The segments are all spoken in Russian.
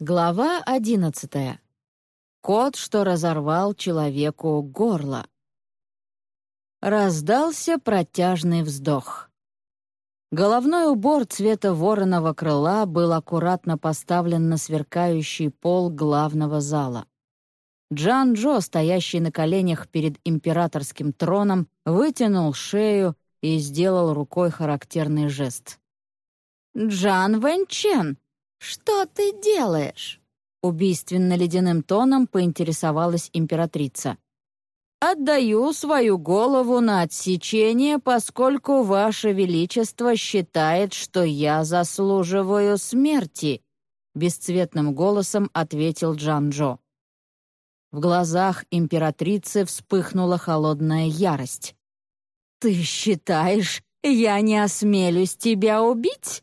Глава одиннадцатая. Кот, что разорвал человеку горло. Раздался протяжный вздох. Головной убор цвета вороного крыла был аккуратно поставлен на сверкающий пол главного зала. Джан Джо, стоящий на коленях перед императорским троном, вытянул шею и сделал рукой характерный жест. «Джан Вэньчен, что ты делаешь?» Убийственно ледяным тоном поинтересовалась императрица. «Отдаю свою голову на отсечение, поскольку Ваше Величество считает, что я заслуживаю смерти», бесцветным голосом ответил Джан-Джо. В глазах императрицы вспыхнула холодная ярость. «Ты считаешь, я не осмелюсь тебя убить?»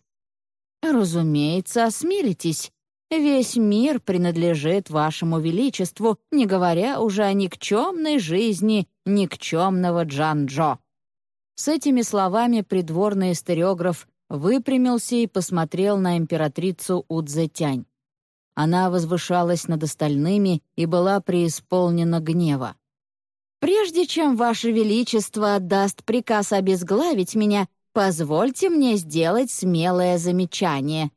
«Разумеется, осмелитесь. Весь мир принадлежит вашему величеству, не говоря уже о никчемной жизни никчемного Джан-Джо». С этими словами придворный историограф выпрямился и посмотрел на императрицу Удзетянь. Она возвышалась над остальными и была преисполнена гнева. «Прежде чем Ваше Величество отдаст приказ обезглавить меня, Позвольте мне сделать смелое замечание».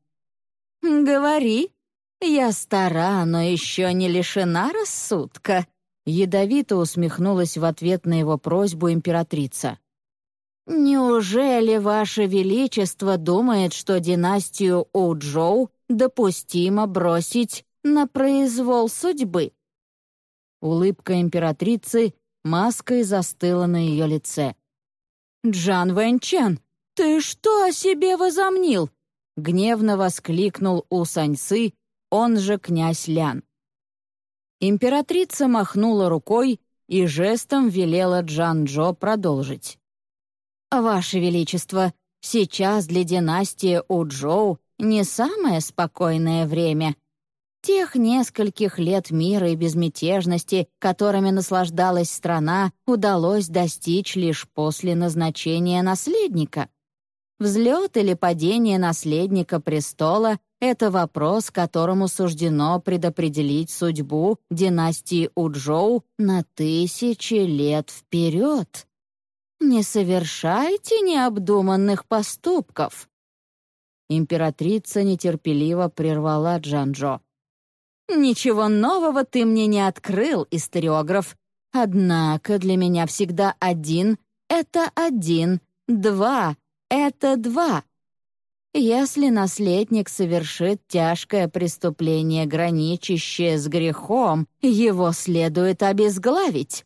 «Говори. Я стара, но еще не лишена рассудка», — ядовито усмехнулась в ответ на его просьбу императрица. «Неужели Ваше Величество думает, что династию Оуджоу допустимо бросить на произвол судьбы?» Улыбка императрицы маской застыла на ее лице. «Джан Вэньчен, «Ты что о себе возомнил?» — гневно воскликнул У Саньцы, он же князь Лян. Императрица махнула рукой и жестом велела Джан-Джо продолжить. «Ваше Величество, сейчас для династии Уджоу не самое спокойное время. Тех нескольких лет мира и безмятежности, которыми наслаждалась страна, удалось достичь лишь после назначения наследника. Взлет или падение наследника престола — это вопрос, которому суждено предопределить судьбу династии Уджоу на тысячи лет вперед. Не совершайте необдуманных поступков. Императрица нетерпеливо прервала Джанжо. «Ничего нового ты мне не открыл, историограф. Однако для меня всегда один — это один, два это два. Если наследник совершит тяжкое преступление, граничащее с грехом, его следует обезглавить.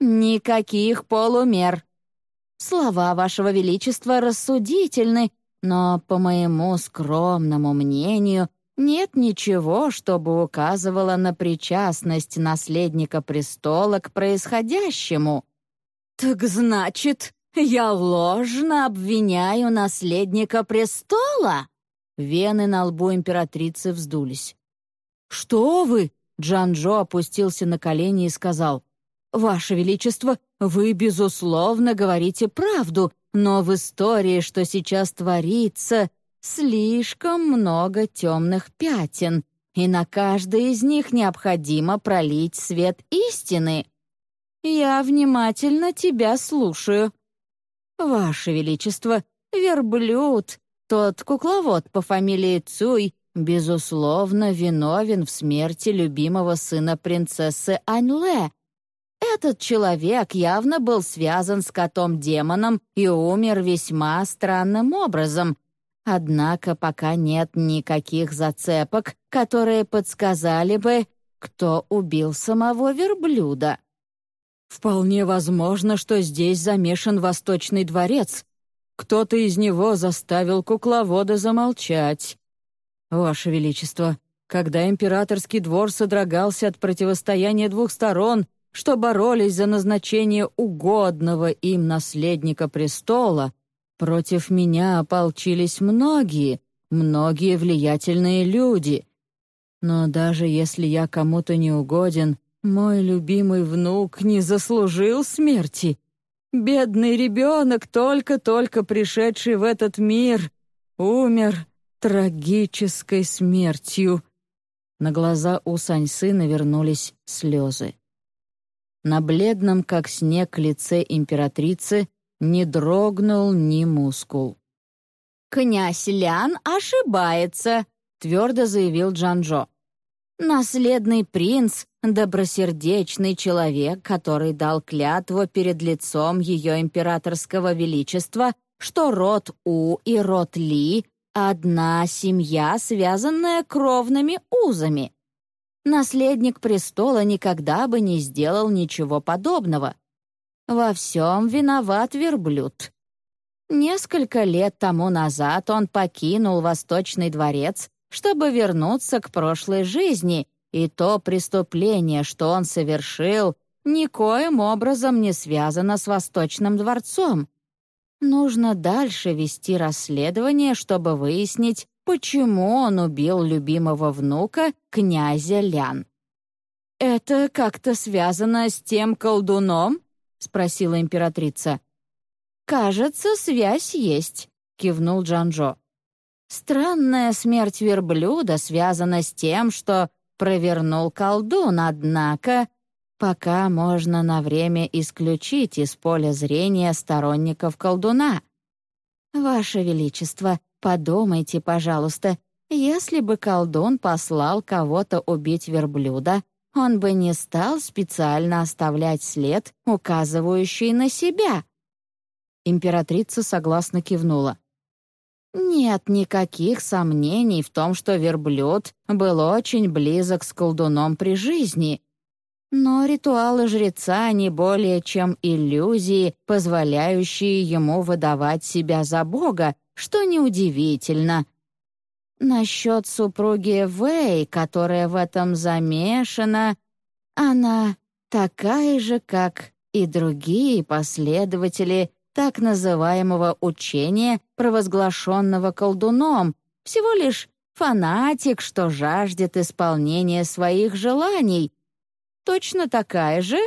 Никаких полумер. Слова вашего величества рассудительны, но, по моему скромному мнению, нет ничего, чтобы указывало на причастность наследника престола к происходящему. «Так значит, «Я ложно обвиняю наследника престола?» Вены на лбу императрицы вздулись. «Что вы?» — Джан-Джо опустился на колени и сказал. «Ваше Величество, вы, безусловно, говорите правду, но в истории, что сейчас творится, слишком много темных пятен, и на каждое из них необходимо пролить свет истины. Я внимательно тебя слушаю». «Ваше Величество, верблюд, тот кукловод по фамилии Цуй, безусловно, виновен в смерти любимого сына принцессы Аньле. Этот человек явно был связан с котом-демоном и умер весьма странным образом. Однако пока нет никаких зацепок, которые подсказали бы, кто убил самого верблюда. Вполне возможно, что здесь замешан Восточный дворец. Кто-то из него заставил кукловода замолчать. Ваше Величество, когда императорский двор содрогался от противостояния двух сторон, что боролись за назначение угодного им наследника престола, против меня ополчились многие, многие влиятельные люди. Но даже если я кому-то не угоден, мой любимый внук не заслужил смерти. Бедный ребенок, только-только пришедший в этот мир, умер трагической смертью. На глаза у Саньсы навернулись слезы. На бледном, как снег, лице императрицы не дрогнул ни мускул. «Князь Лян ошибается», — твердо заявил Джанжо. «Наследный принц — добросердечный человек, который дал клятву перед лицом ее императорского величества, что род У и род Ли — одна семья, связанная кровными узами. Наследник престола никогда бы не сделал ничего подобного. Во всем виноват верблюд. Несколько лет тому назад он покинул Восточный дворец, чтобы вернуться к прошлой жизни, и то преступление, что он совершил, никоим образом не связано с Восточным дворцом. Нужно дальше вести расследование, чтобы выяснить, почему он убил любимого внука, князя Лян. «Это как-то связано с тем колдуном?» — спросила императрица. «Кажется, связь есть», — кивнул Джанжо. «Странная смерть верблюда связана с тем, что провернул колдун, однако пока можно на время исключить из поля зрения сторонников колдуна. Ваше Величество, подумайте, пожалуйста, если бы колдун послал кого-то убить верблюда, он бы не стал специально оставлять след, указывающий на себя. Императрица согласно кивнула. Нет никаких сомнений в том, что верблюд был очень близок с колдуном при жизни, но ритуалы жреца не более чем иллюзии, позволяющие ему выдавать себя за бога, что неудивительно. Насчет супруги Вэй, которая в этом замешана, она такая же, как и другие последователи так называемого учения, провозглашенного колдуном, всего лишь фанатик, что жаждет исполнения своих желаний, точно такая же,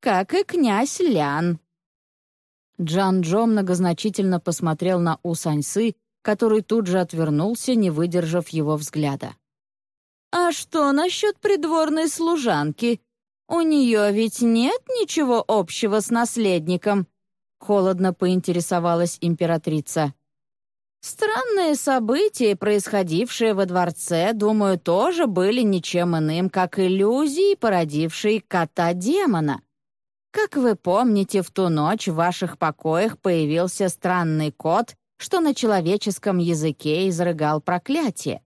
как и князь Лян». Джан Джо многозначительно посмотрел на У Саньсы, который тут же отвернулся, не выдержав его взгляда. «А что насчет придворной служанки? У нее ведь нет ничего общего с наследником?» — холодно поинтересовалась императрица. Странные события, происходившие во дворце, думаю, тоже были ничем иным, как иллюзии, породившие кота-демона. Как вы помните, в ту ночь в ваших покоях появился странный кот, что на человеческом языке изрыгал проклятие.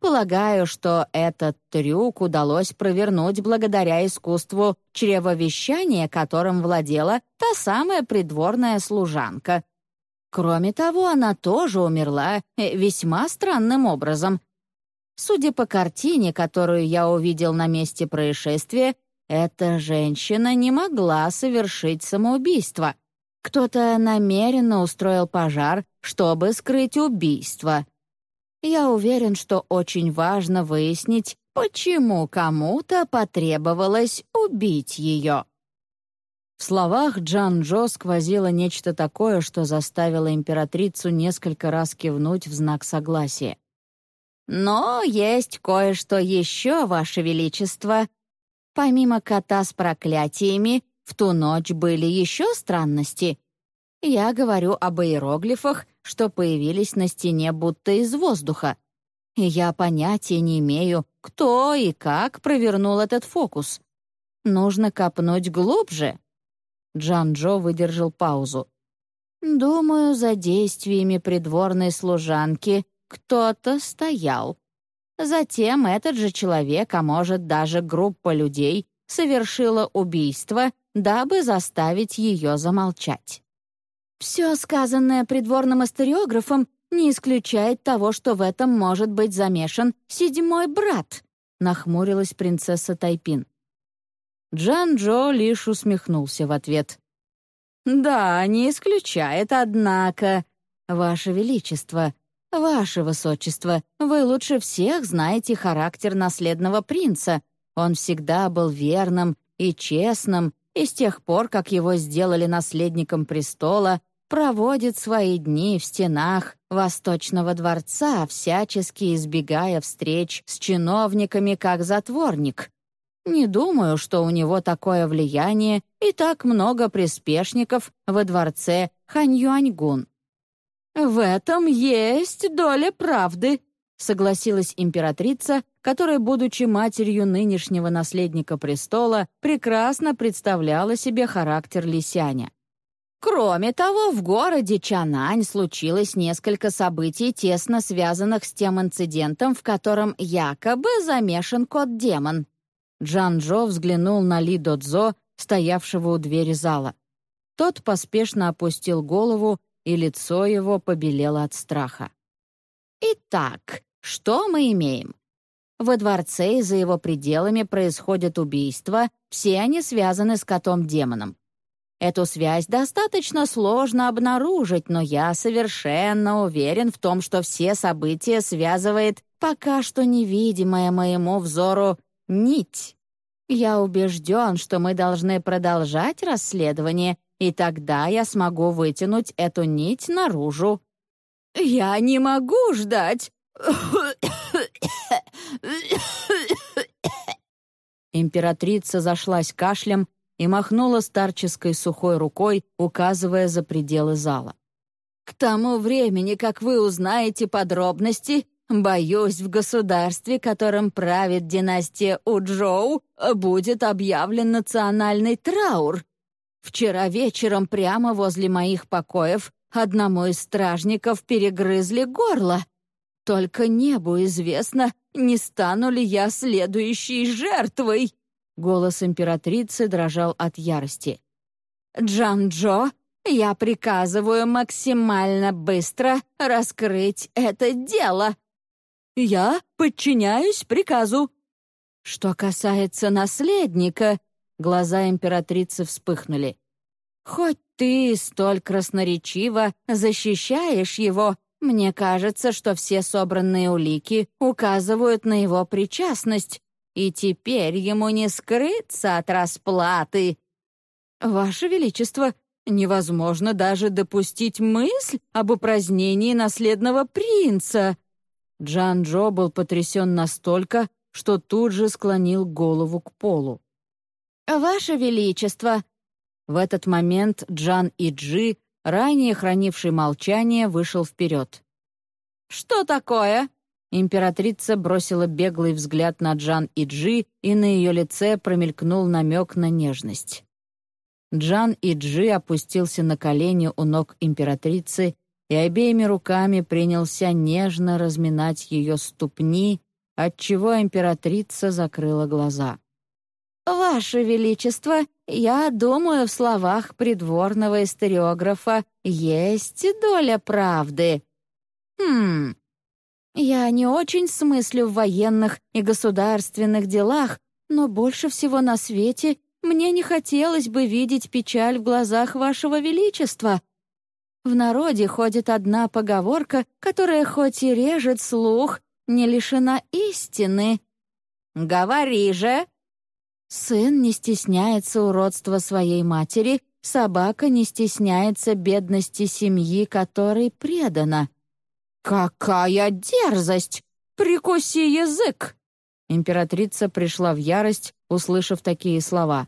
Полагаю, что этот трюк удалось провернуть благодаря искусству чревовещания, которым владела та самая придворная служанка, Кроме того, она тоже умерла э, весьма странным образом. Судя по картине, которую я увидел на месте происшествия, эта женщина не могла совершить самоубийство. Кто-то намеренно устроил пожар, чтобы скрыть убийство. Я уверен, что очень важно выяснить, почему кому-то потребовалось убить ее. В словах Джан-Джо сквозило нечто такое, что заставило императрицу несколько раз кивнуть в знак согласия. «Но есть кое-что еще, Ваше Величество. Помимо кота с проклятиями, в ту ночь были еще странности. Я говорю об иероглифах, что появились на стене будто из воздуха. И я понятия не имею, кто и как провернул этот фокус. Нужно копнуть глубже, Джан-Джо выдержал паузу. «Думаю, за действиями придворной служанки кто-то стоял. Затем этот же человек, а может даже группа людей, совершила убийство, дабы заставить ее замолчать. Все сказанное придворным историографом не исключает того, что в этом может быть замешан седьмой брат», нахмурилась принцесса Тайпин. Джан-Джо лишь усмехнулся в ответ. «Да, не исключает, однако. Ваше Величество, Ваше Высочество, вы лучше всех знаете характер наследного принца. Он всегда был верным и честным, и с тех пор, как его сделали наследником престола, проводит свои дни в стенах Восточного дворца, всячески избегая встреч с чиновниками как затворник. Не думаю, что у него такое влияние и так много приспешников во дворце Ханьюаньгун. «В этом есть доля правды», — согласилась императрица, которая, будучи матерью нынешнего наследника престола, прекрасно представляла себе характер Лисяня. Кроме того, в городе Чанань случилось несколько событий, тесно связанных с тем инцидентом, в котором якобы замешан кот-демон. Джан-Джо взглянул на Ли Додзо, стоявшего у двери зала. Тот поспешно опустил голову, и лицо его побелело от страха. «Итак, что мы имеем? Во дворце и за его пределами происходят убийства, все они связаны с котом-демоном. Эту связь достаточно сложно обнаружить, но я совершенно уверен в том, что все события связывает пока что невидимая моему взору нить. Я убежден, что мы должны продолжать расследование, и тогда я смогу вытянуть эту нить наружу. «Я не могу ждать!» Императрица зашлась кашлем и махнула старческой сухой рукой, указывая за пределы зала. «К тому времени, как вы узнаете подробности, боюсь, в государстве, которым правит династия Уджоу, будет объявлен национальный траур. Вчера вечером прямо возле моих покоев одному из стражников перегрызли горло. Только небу известно, не стану ли я следующей жертвой. Голос императрицы дрожал от ярости. «Джан-Джо, я приказываю максимально быстро раскрыть это дело!» «Я подчиняюсь приказу!» «Что касается наследника...» Глаза императрицы вспыхнули. «Хоть ты столь красноречиво защищаешь его, мне кажется, что все собранные улики указывают на его причастность, и теперь ему не скрыться от расплаты. Ваше Величество, невозможно даже допустить мысль об упразднении наследного принца. Джан-Джо был потрясен настолько, что тут же склонил голову к полу. «Ваше Величество!» В этот момент Джан и Джи, ранее хранивший молчание, вышел вперед. «Что такое?» Императрица бросила беглый взгляд на Джан и Джи, и на ее лице промелькнул намек на нежность. Джан и Джи опустился на колени у ног императрицы и обеими руками принялся нежно разминать ее ступни, отчего императрица закрыла глаза. «Ваше Величество, я думаю, в словах придворного историографа есть доля правды». «Хм, я не очень смыслю в военных и государственных делах, но больше всего на свете мне не хотелось бы видеть печаль в глазах вашего величества. В народе ходит одна поговорка, которая хоть и режет слух, не лишена истины. «Говори же!» Сын не стесняется уродства своей матери, собака не стесняется бедности семьи, которой предана. «Какая дерзость! Прикуси язык!» Императрица пришла в ярость, услышав такие слова.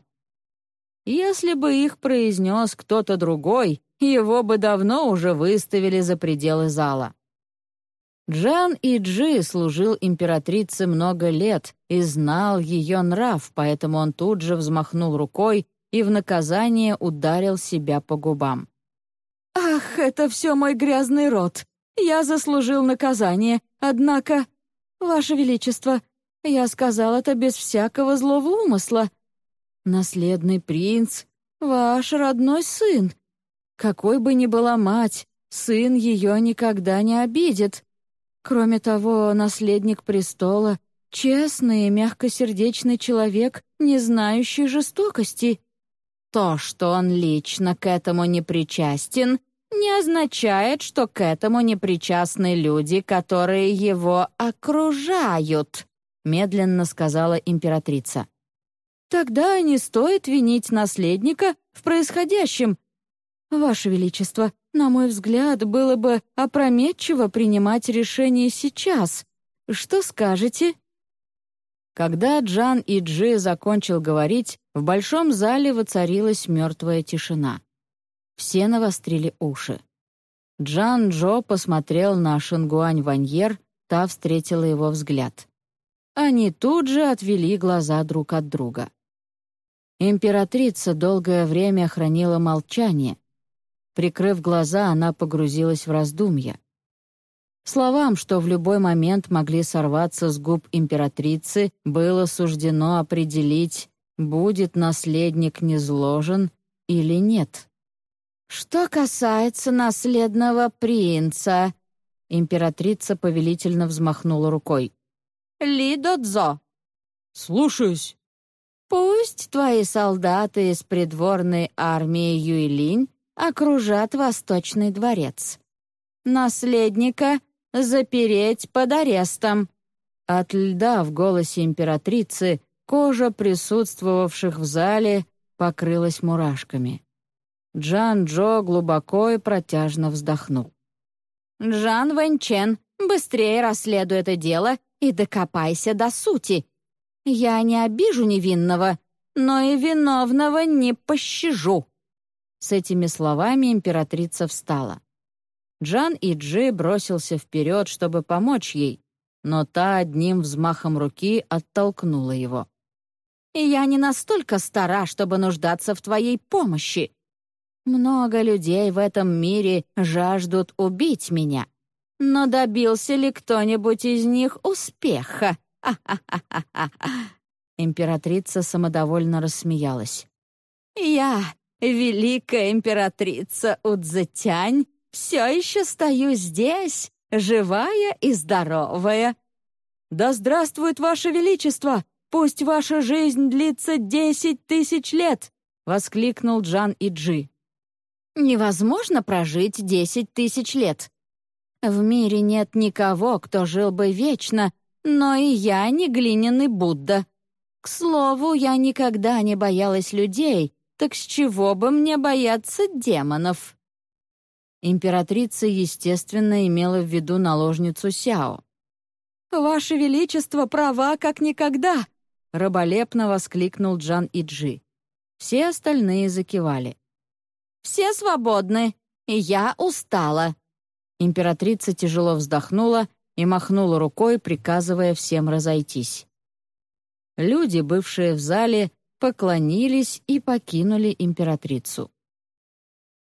Если бы их произнес кто-то другой, его бы давно уже выставили за пределы зала. Джан Иджи служил императрице много лет и знал ее нрав, поэтому он тут же взмахнул рукой и в наказание ударил себя по губам. «Ах, это все мой грязный рот! Я заслужил наказание, однако... Ваше Величество, я сказал это без всякого злого умысла. Наследный принц — ваш родной сын. Какой бы ни была мать, сын ее никогда не обидит. Кроме того, наследник престола — честный и мягкосердечный человек, не знающий жестокости. То, что он лично к этому не причастен, не означает, что к этому не причастны люди, которые его окружают», — медленно сказала императрица. «Тогда не стоит винить наследника в происходящем. «Ваше Величество, на мой взгляд, было бы опрометчиво принимать решение сейчас. Что скажете?» Когда Джан и Джи закончил говорить, в большом зале воцарилась мертвая тишина. Все навострили уши. Джан Джо посмотрел на Шингуань Ваньер, та встретила его взгляд. Они тут же отвели глаза друг от друга. Императрица долгое время хранила молчание. Прикрыв глаза, она погрузилась в раздумья. Словам, что в любой момент могли сорваться с губ императрицы, было суждено определить, будет наследник низложен или нет. «Что касается наследного принца...» Императрица повелительно взмахнула рукой. «Ли Додзо!» «Слушаюсь!» «Пусть твои солдаты из придворной армии Юйлинь окружат Восточный дворец. Наследника запереть под арестом». От льда в голосе императрицы кожа присутствовавших в зале покрылась мурашками. Джан Джо глубоко и протяжно вздохнул. «Джан Вэньчен, быстрее расследуй это дело и докопайся до сути. Я не обижу невинного, но и виновного не пощажу». С этими словами императрица встала. Джан и Джи бросился вперед, чтобы помочь ей, но та одним взмахом руки оттолкнула его. «Я не настолько стара, чтобы нуждаться в твоей помощи. Много людей в этом мире жаждут убить меня. Но добился ли кто-нибудь из них успеха? Императрица самодовольно рассмеялась. «Я, великая императрица Удзетянь, все еще стою здесь, живая и здоровая». «Да здравствует Ваше Величество! Пусть ваша жизнь длится десять тысяч лет!» — воскликнул Джан Иджи. «Невозможно прожить десять тысяч лет. В мире нет никого, кто жил бы вечно, но и я не глиняный Будда. К слову, я никогда не боялась людей, так с чего бы мне бояться демонов?» Императрица, естественно, имела в виду наложницу Сяо. «Ваше Величество права как никогда!» — раболепно воскликнул Джан Иджи. Все остальные закивали. «Все свободны, и я устала». Императрица тяжело вздохнула и махнула рукой, приказывая всем разойтись. Люди, бывшие в зале, поклонились и покинули императрицу.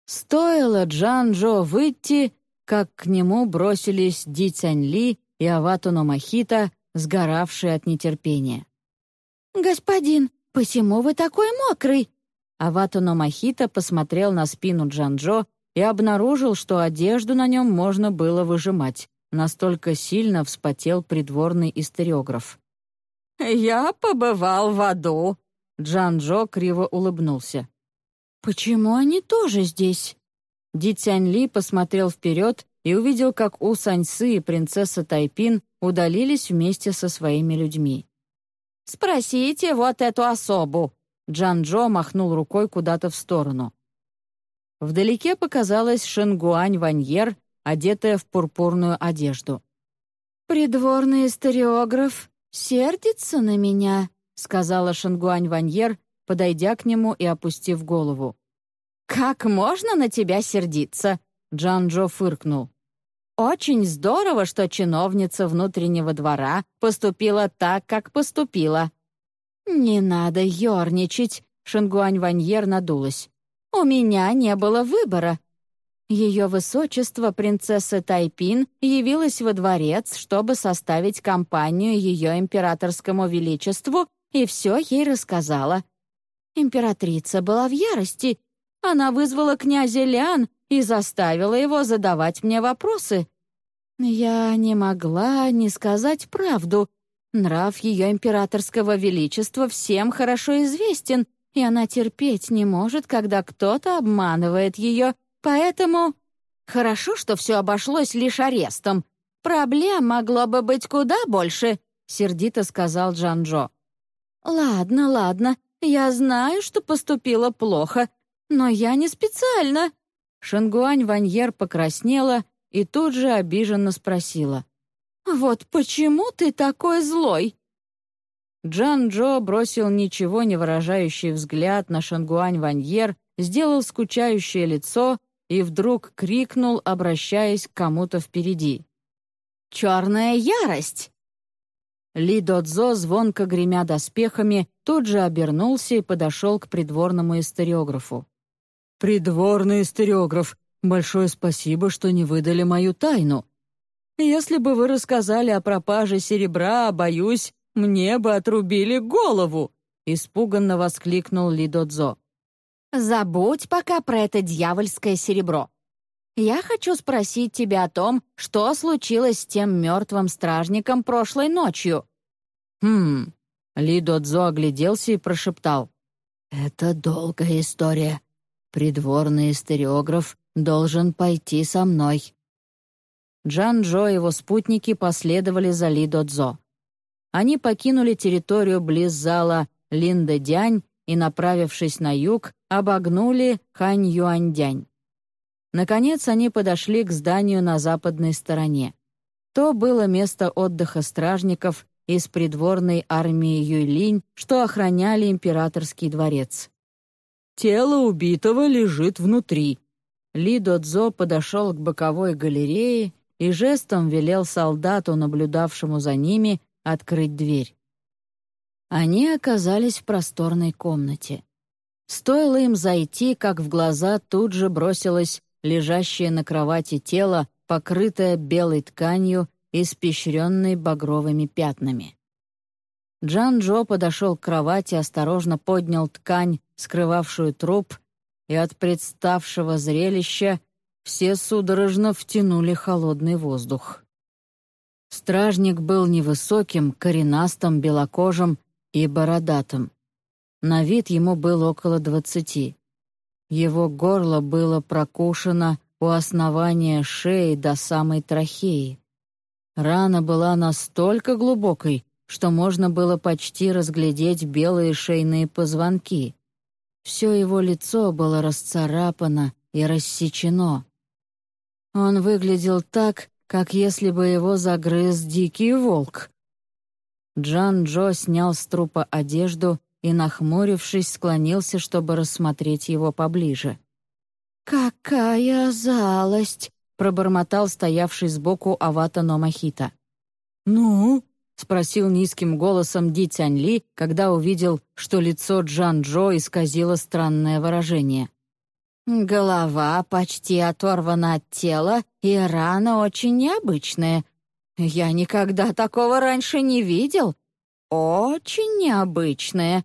Стоило Джан-Джо выйти, как к нему бросились Ди Цянь-Ли и Аватуно Махита, сгоравшие от нетерпения. «Господин, почему вы такой мокрый?» Аватуно Махита посмотрел на спину Джан-Джо и обнаружил, что одежду на нем можно было выжимать. Настолько сильно вспотел придворный историограф. «Я побывал в аду», — Джан-Джо криво улыбнулся. «Почему они тоже здесь?» Ди Цянь-Ли посмотрел вперед и увидел, как У Саньсы и принцесса Тайпин удалились вместе со своими людьми. «Спросите вот эту особу!» Джан-Джо махнул рукой куда-то в сторону. Вдалеке показалась Шенгуань Ваньер, одетая в пурпурную одежду. «Придворный историограф сердится на меня», — сказала Шенгуань Ваньер, подойдя к нему и опустив голову. «Как можно на тебя сердиться?» — Джан-Джо фыркнул. «Очень здорово, что чиновница внутреннего двора поступила так, как поступила». «Не надо ерничать», — Шенгуань Ваньер надулась. «У меня не было выбора. Ее высочество, принцесса Тайпин, явилась во дворец, чтобы составить компанию ее императорскому величеству, и все ей рассказала. Императрица была в ярости. Она вызвала князя Лян и заставила его задавать мне вопросы. Я не могла не сказать правду. Нрав ее императорского величества всем хорошо известен, и она терпеть не может, когда кто-то обманывает ее Поэтому хорошо, что все обошлось лишь арестом. Проблем могло бы быть куда больше, сердито сказал Джанжо. Ладно, ладно, я знаю, что поступила плохо, но я не специально. Шангуань Ваньер покраснела и тут же обиженно спросила. «Вот почему ты такой злой?» Джан Джо бросил ничего не выражающий взгляд на Шангуань Ваньер, сделал скучающее лицо и вдруг крикнул, обращаясь к кому-то впереди. «Черная ярость!» Ли Додзо, звонко гремя доспехами, тут же обернулся и подошел к придворному историографу. «Придворный историограф, большое спасибо, что не выдали мою тайну. Если бы вы рассказали о пропаже серебра, боюсь, мне бы отрубили голову!» — испуганно воскликнул Ли Додзо. «Забудь пока про это дьявольское серебро. Я хочу спросить тебя о том, что случилось с тем мертвым стражником прошлой ночью». «Хм...» — Ли Додзо огляделся и прошептал. «Это долгая история. Придворный историограф должен пойти со мной». Джан-Джо и его спутники последовали за Ли Додзо. Они покинули территорию близ зала Линда-Дянь и, направившись на юг, обогнули Хань-Юань-Дянь. Наконец они подошли к зданию на западной стороне. То было место отдыха стражников из придворной армии Юйлинь, что охраняли императорский дворец. «Тело убитого лежит внутри». Ли Додзо подошел к боковой галерее и жестом велел солдату, наблюдавшему за ними, открыть дверь. Они оказались в просторной комнате. Стоило им зайти, как в глаза тут же бросилось лежащее на кровати тело, покрытое белой тканью, испещренной багровыми пятнами. Джан-Джо подошел к кровати, осторожно поднял ткань, скрывавшую труп, и от представшего зрелища все судорожно втянули холодный воздух. Стражник был невысоким, коренастым, белокожим и бородатым. На вид ему было около двадцати. Его горло было прокушено у основания шеи до самой трахеи. Рана была настолько глубокой, что можно было почти разглядеть белые шейные позвонки. Все его лицо было расцарапано и рассечено. Он выглядел так, как если бы его загрыз дикий волк. Джан Джо снял с трупа одежду и, нахмурившись, склонился, чтобы рассмотреть его поближе. «Какая залость!» — пробормотал стоявший сбоку Авата Номахита. «Ну?» — спросил низким голосом Ди Цянь Ли, когда увидел, что лицо Джан Джо исказило странное выражение. Голова почти оторвана от тела, и рана очень необычная. Я никогда такого раньше не видел. Очень необычная.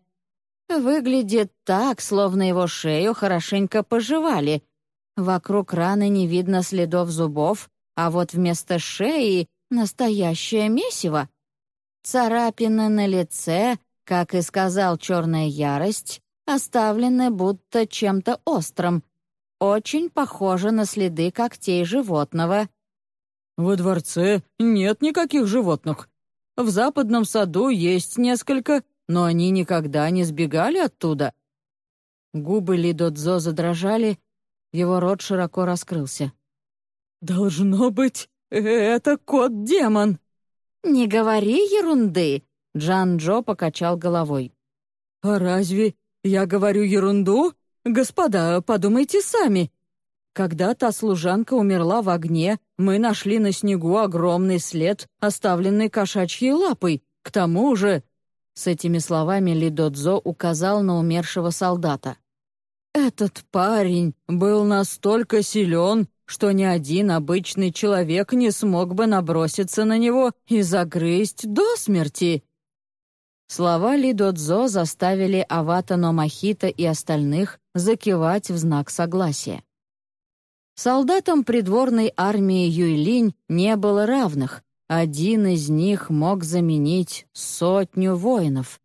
Выглядит так, словно его шею хорошенько пожевали. Вокруг раны не видно следов зубов, а вот вместо шеи — настоящее месиво. Царапины на лице, как и сказал черная ярость, оставлены будто чем-то острым, очень похоже на следы когтей животного». «Во дворце нет никаких животных. В западном саду есть несколько, но они никогда не сбегали оттуда». Губы Лидодзо задрожали, его рот широко раскрылся. «Должно быть, это кот-демон!» «Не говори ерунды!» — Джан-Джо покачал головой. «А разве я говорю ерунду?» «Господа, подумайте сами. Когда та служанка умерла в огне, мы нашли на снегу огромный след, оставленный кошачьей лапой. К тому же...» С этими словами Лидодзо указал на умершего солдата. «Этот парень был настолько силен, что ни один обычный человек не смог бы наброситься на него и загрызть до смерти. Слова Лидодзо заставили Авата Номахита и остальных закивать в знак согласия. Солдатам придворной армии Юйлинь не было равных, один из них мог заменить сотню воинов.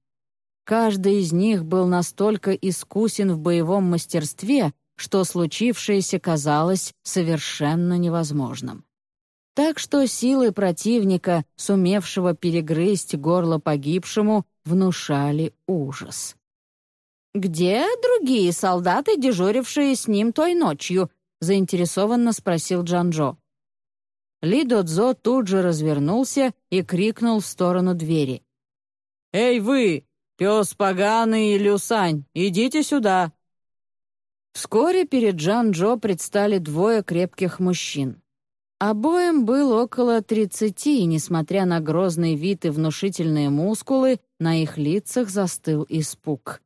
Каждый из них был настолько искусен в боевом мастерстве, что случившееся казалось совершенно невозможным. Так что силы противника, сумевшего перегрызть горло погибшему, внушали ужас. «Где другие солдаты, дежурившие с ним той ночью?» — заинтересованно спросил Джанжо. Ли Додзо тут же развернулся и крикнул в сторону двери. «Эй вы, пес поганый и Люсань, идите сюда!» Вскоре перед Джан-Джо предстали двое крепких мужчин. Обоим было около тридцати, и, несмотря на грозный вид и внушительные мускулы, на их лицах застыл испуг.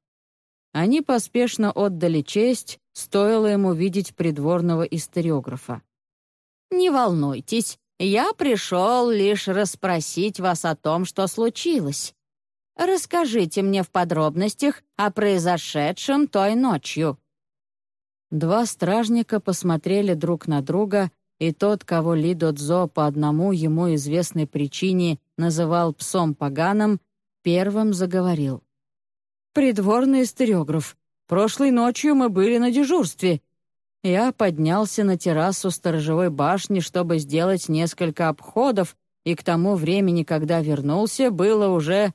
Они поспешно отдали честь, стоило ему видеть придворного историографа. «Не волнуйтесь, я пришел лишь расспросить вас о том, что случилось. Расскажите мне в подробностях о произошедшем той ночью». Два стражника посмотрели друг на друга, и тот, кого Ли Додзо по одному ему известной причине называл псом поганым, первым заговорил. «Придворный стереограф, прошлой ночью мы были на дежурстве. Я поднялся на террасу сторожевой башни, чтобы сделать несколько обходов, и к тому времени, когда вернулся, было уже...»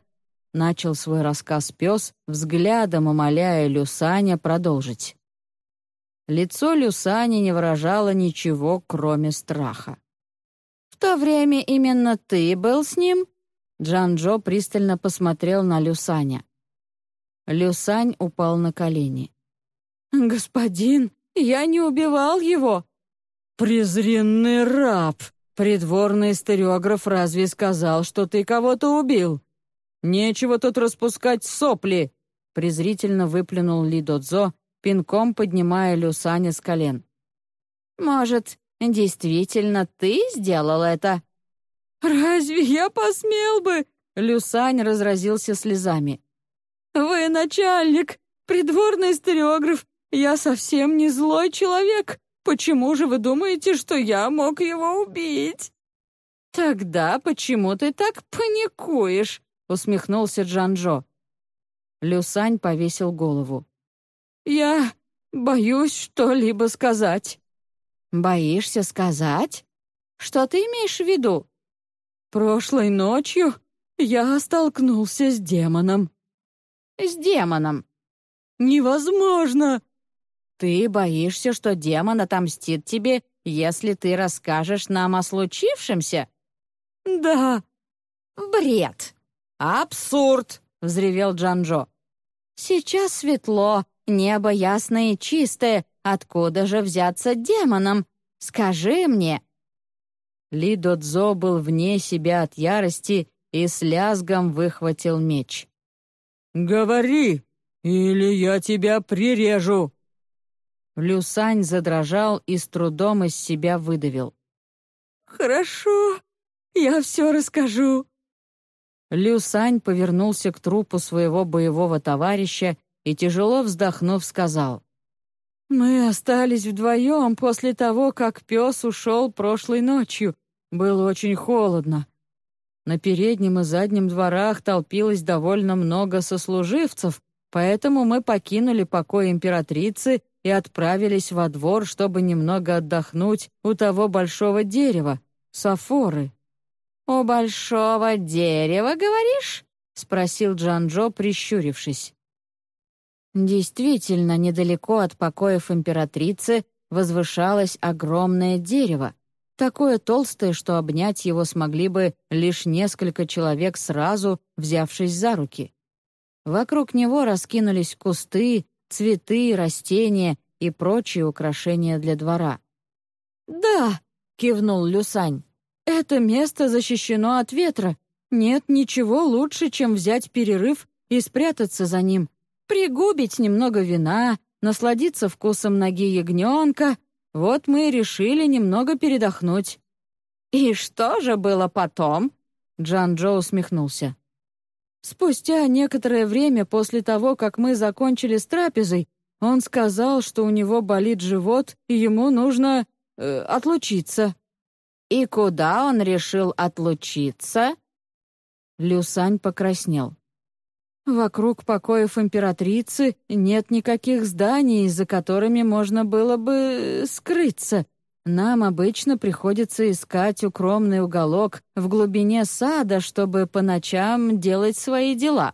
Начал свой рассказ пес, взглядом умоляя Люсаня продолжить. Лицо Люсани не выражало ничего, кроме страха. «В то время именно ты был с ним?» Джан-Джо пристально посмотрел на Люсаня. Люсань упал на колени. «Господин, я не убивал его!» «Презренный раб! Придворный стереограф разве сказал, что ты кого-то убил? Нечего тут распускать сопли!» презрительно выплюнул Ли Додзо, пинком поднимая Люсаня с колен. «Может, действительно ты сделал это?» «Разве я посмел бы?» Люсань разразился слезами. «Вы начальник, придворный стереограф. Я совсем не злой человек. Почему же вы думаете, что я мог его убить?» «Тогда почему ты так паникуешь?» — усмехнулся Джанжо. Люсань повесил голову. «Я боюсь что-либо сказать». «Боишься сказать? Что ты имеешь в виду?» «Прошлой ночью я столкнулся с демоном». «С демоном?» «Невозможно!» «Ты боишься, что демон отомстит тебе, если ты расскажешь нам о случившемся?» «Да». «Бред!» «Абсурд!» — взревел Джанжо. «Сейчас светло, небо ясное и чистое. Откуда же взяться демоном? Скажи мне!» Ли Додзо был вне себя от ярости и с лязгом выхватил меч. «Говори, или я тебя прирежу!» Люсань задрожал и с трудом из себя выдавил. «Хорошо, я все расскажу». Люсань повернулся к трупу своего боевого товарища и, тяжело вздохнув, сказал. «Мы остались вдвоем после того, как пес ушел прошлой ночью. Было очень холодно. На переднем и заднем дворах толпилось довольно много сослуживцев, поэтому мы покинули покой императрицы и отправились во двор, чтобы немного отдохнуть у того большого дерева, сафоры. «У большого дерева, говоришь?» — спросил Джанжо, прищурившись. Действительно, недалеко от покоев императрицы возвышалось огромное дерево, такое толстое, что обнять его смогли бы лишь несколько человек сразу, взявшись за руки. Вокруг него раскинулись кусты, цветы, растения и прочие украшения для двора. «Да», — кивнул Люсань, — «это место защищено от ветра. Нет ничего лучше, чем взять перерыв и спрятаться за ним, пригубить немного вина, насладиться вкусом ноги ягненка, вот мы и решили немного передохнуть». «И что же было потом?» Джан Джо усмехнулся. Спустя некоторое время после того, как мы закончили с трапезой, он сказал, что у него болит живот, и ему нужно э, отлучиться. «И куда он решил отлучиться?» Люсань покраснел. Вокруг покоев императрицы нет никаких зданий, за которыми можно было бы скрыться. Нам обычно приходится искать укромный уголок в глубине сада, чтобы по ночам делать свои дела».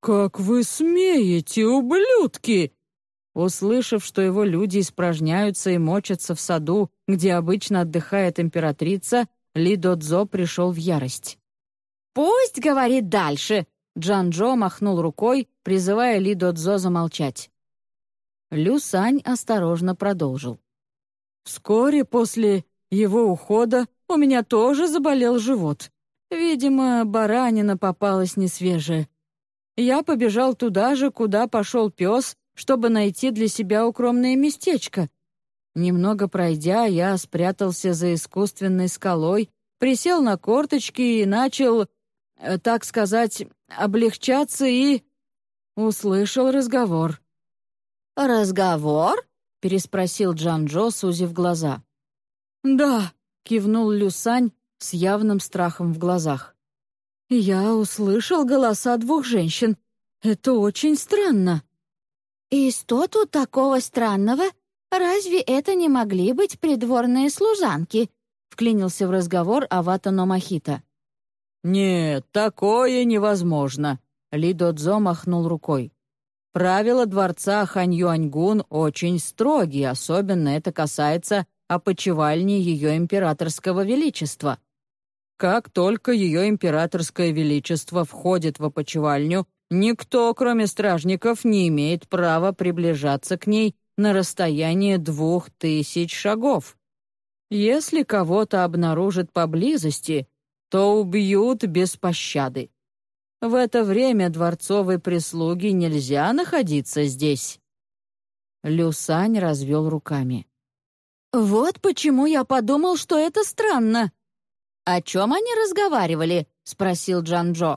«Как вы смеете, ублюдки!» Услышав, что его люди испражняются и мочатся в саду, где обычно отдыхает императрица, Ли Додзо пришел в ярость. «Пусть говорит дальше!» Джан-Джо махнул рукой, призывая Ли Додзо замолчать. Лю Сань осторожно продолжил. «Вскоре после его ухода у меня тоже заболел живот. Видимо, баранина попалась несвежая. Я побежал туда же, куда пошел пес, чтобы найти для себя укромное местечко. Немного пройдя, я спрятался за искусственной скалой, присел на корточки и начал, э, так сказать, облегчаться и... услышал разговор. «Разговор?» — переспросил Джан-Джо, сузив глаза. «Да», — кивнул Люсань с явным страхом в глазах. «Я услышал голоса двух женщин. Это очень странно». «И что тут такого странного? Разве это не могли быть придворные служанки?» — вклинился в разговор Авата Номахита. «Нет, такое невозможно», — Ли Додзо махнул рукой. «Правила дворца Ханьюаньгун очень строгие, особенно это касается опочивальни ее императорского величества. Как только ее императорское величество входит в опочивальню, никто, кроме стражников, не имеет права приближаться к ней на расстояние двух тысяч шагов. Если кого-то обнаружат поблизости, то убьют без пощады. В это время дворцовой прислуги нельзя находиться здесь». Люсань развел руками. «Вот почему я подумал, что это странно». «О чем они разговаривали?» — спросил Джан-Джо.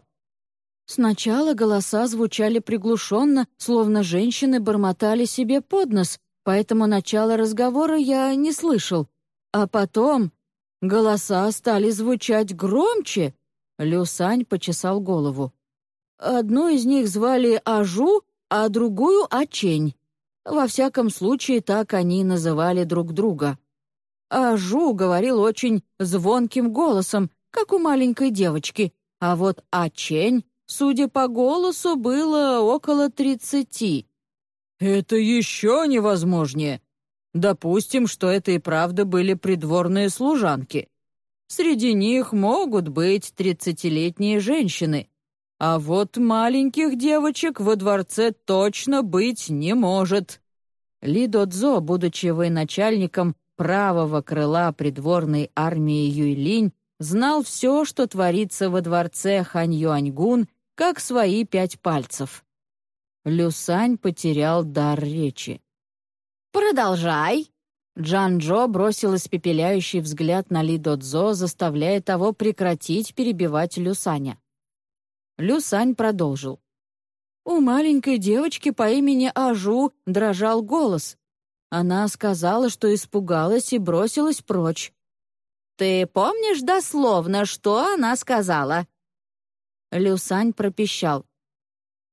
Сначала голоса звучали приглушенно, словно женщины бормотали себе под нос, поэтому начало разговора я не слышал. А потом Голоса стали звучать громче. Люсань почесал голову. Одну из них звали Ажу, а другую — Ачень. Во всяком случае, так они называли друг друга. Ажу говорил очень звонким голосом, как у маленькой девочки, а вот Ачень, судя по голосу, было около тридцати. «Это еще невозможнее!» Допустим, что это и правда были придворные служанки. Среди них могут быть тридцатилетние женщины. А вот маленьких девочек во дворце точно быть не может. Ли Додзо, будучи военачальником правого крыла придворной армии Юйлинь, знал все, что творится во дворце Хань Юаньгун, как свои пять пальцев. Люсань потерял дар речи. «Продолжай!» Джан-Джо бросил испепеляющий взгляд на Ли Додзо, заставляя того прекратить перебивать Люсаня. Люсань продолжил. У маленькой девочки по имени Ажу дрожал голос. Она сказала, что испугалась и бросилась прочь. «Ты помнишь дословно, что она сказала?» Люсань пропищал.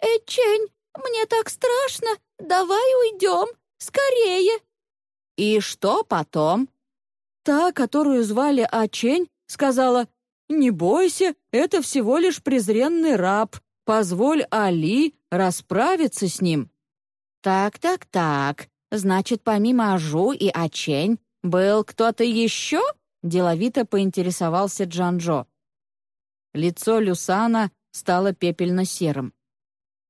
«Эчень, мне так страшно, давай уйдем!» Скорее!» «И что потом?» Та, которую звали Ачень, сказала, «Не бойся, это всего лишь презренный раб. Позволь Али расправиться с ним». «Так-так-так, значит, помимо Ажу и Ачень был кто-то еще?» — деловито поинтересовался Джанжо. Лицо Люсана стало пепельно-серым.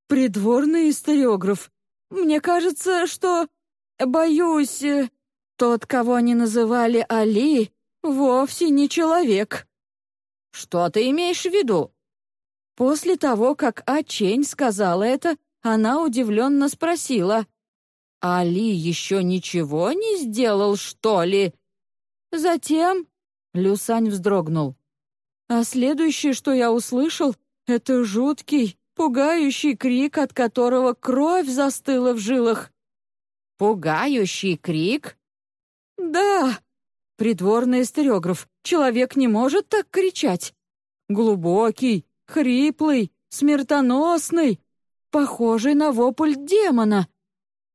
«Придворный историограф. Мне кажется, что «Боюсь, э, тот, кого они называли Али, вовсе не человек». «Что ты имеешь в виду?» После того, как Ачень сказала это, она удивленно спросила. «Али еще ничего не сделал, что ли?» Затем Люсань вздрогнул. А следующее, что я услышал, это жуткий, пугающий крик, от которого кровь застыла в жилах. Пугающий крик? Да, придворный стереограф. Человек не может так кричать. Глубокий, хриплый, смертоносный, похожий на вопль демона.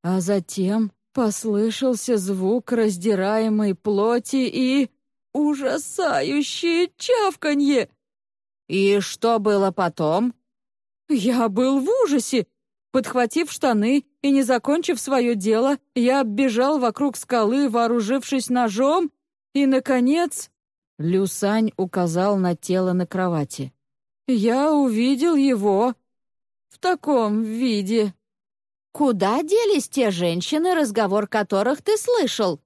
А затем послышался звук раздираемой плоти и ужасающее чавканье. И что было потом? Я был в ужасе, Подхватив штаны и не закончив свое дело, я бежал вокруг скалы, вооружившись ножом, и, наконец...» Люсань указал на тело на кровати. «Я увидел его в таком виде». «Куда делись те женщины, разговор которых ты слышал?»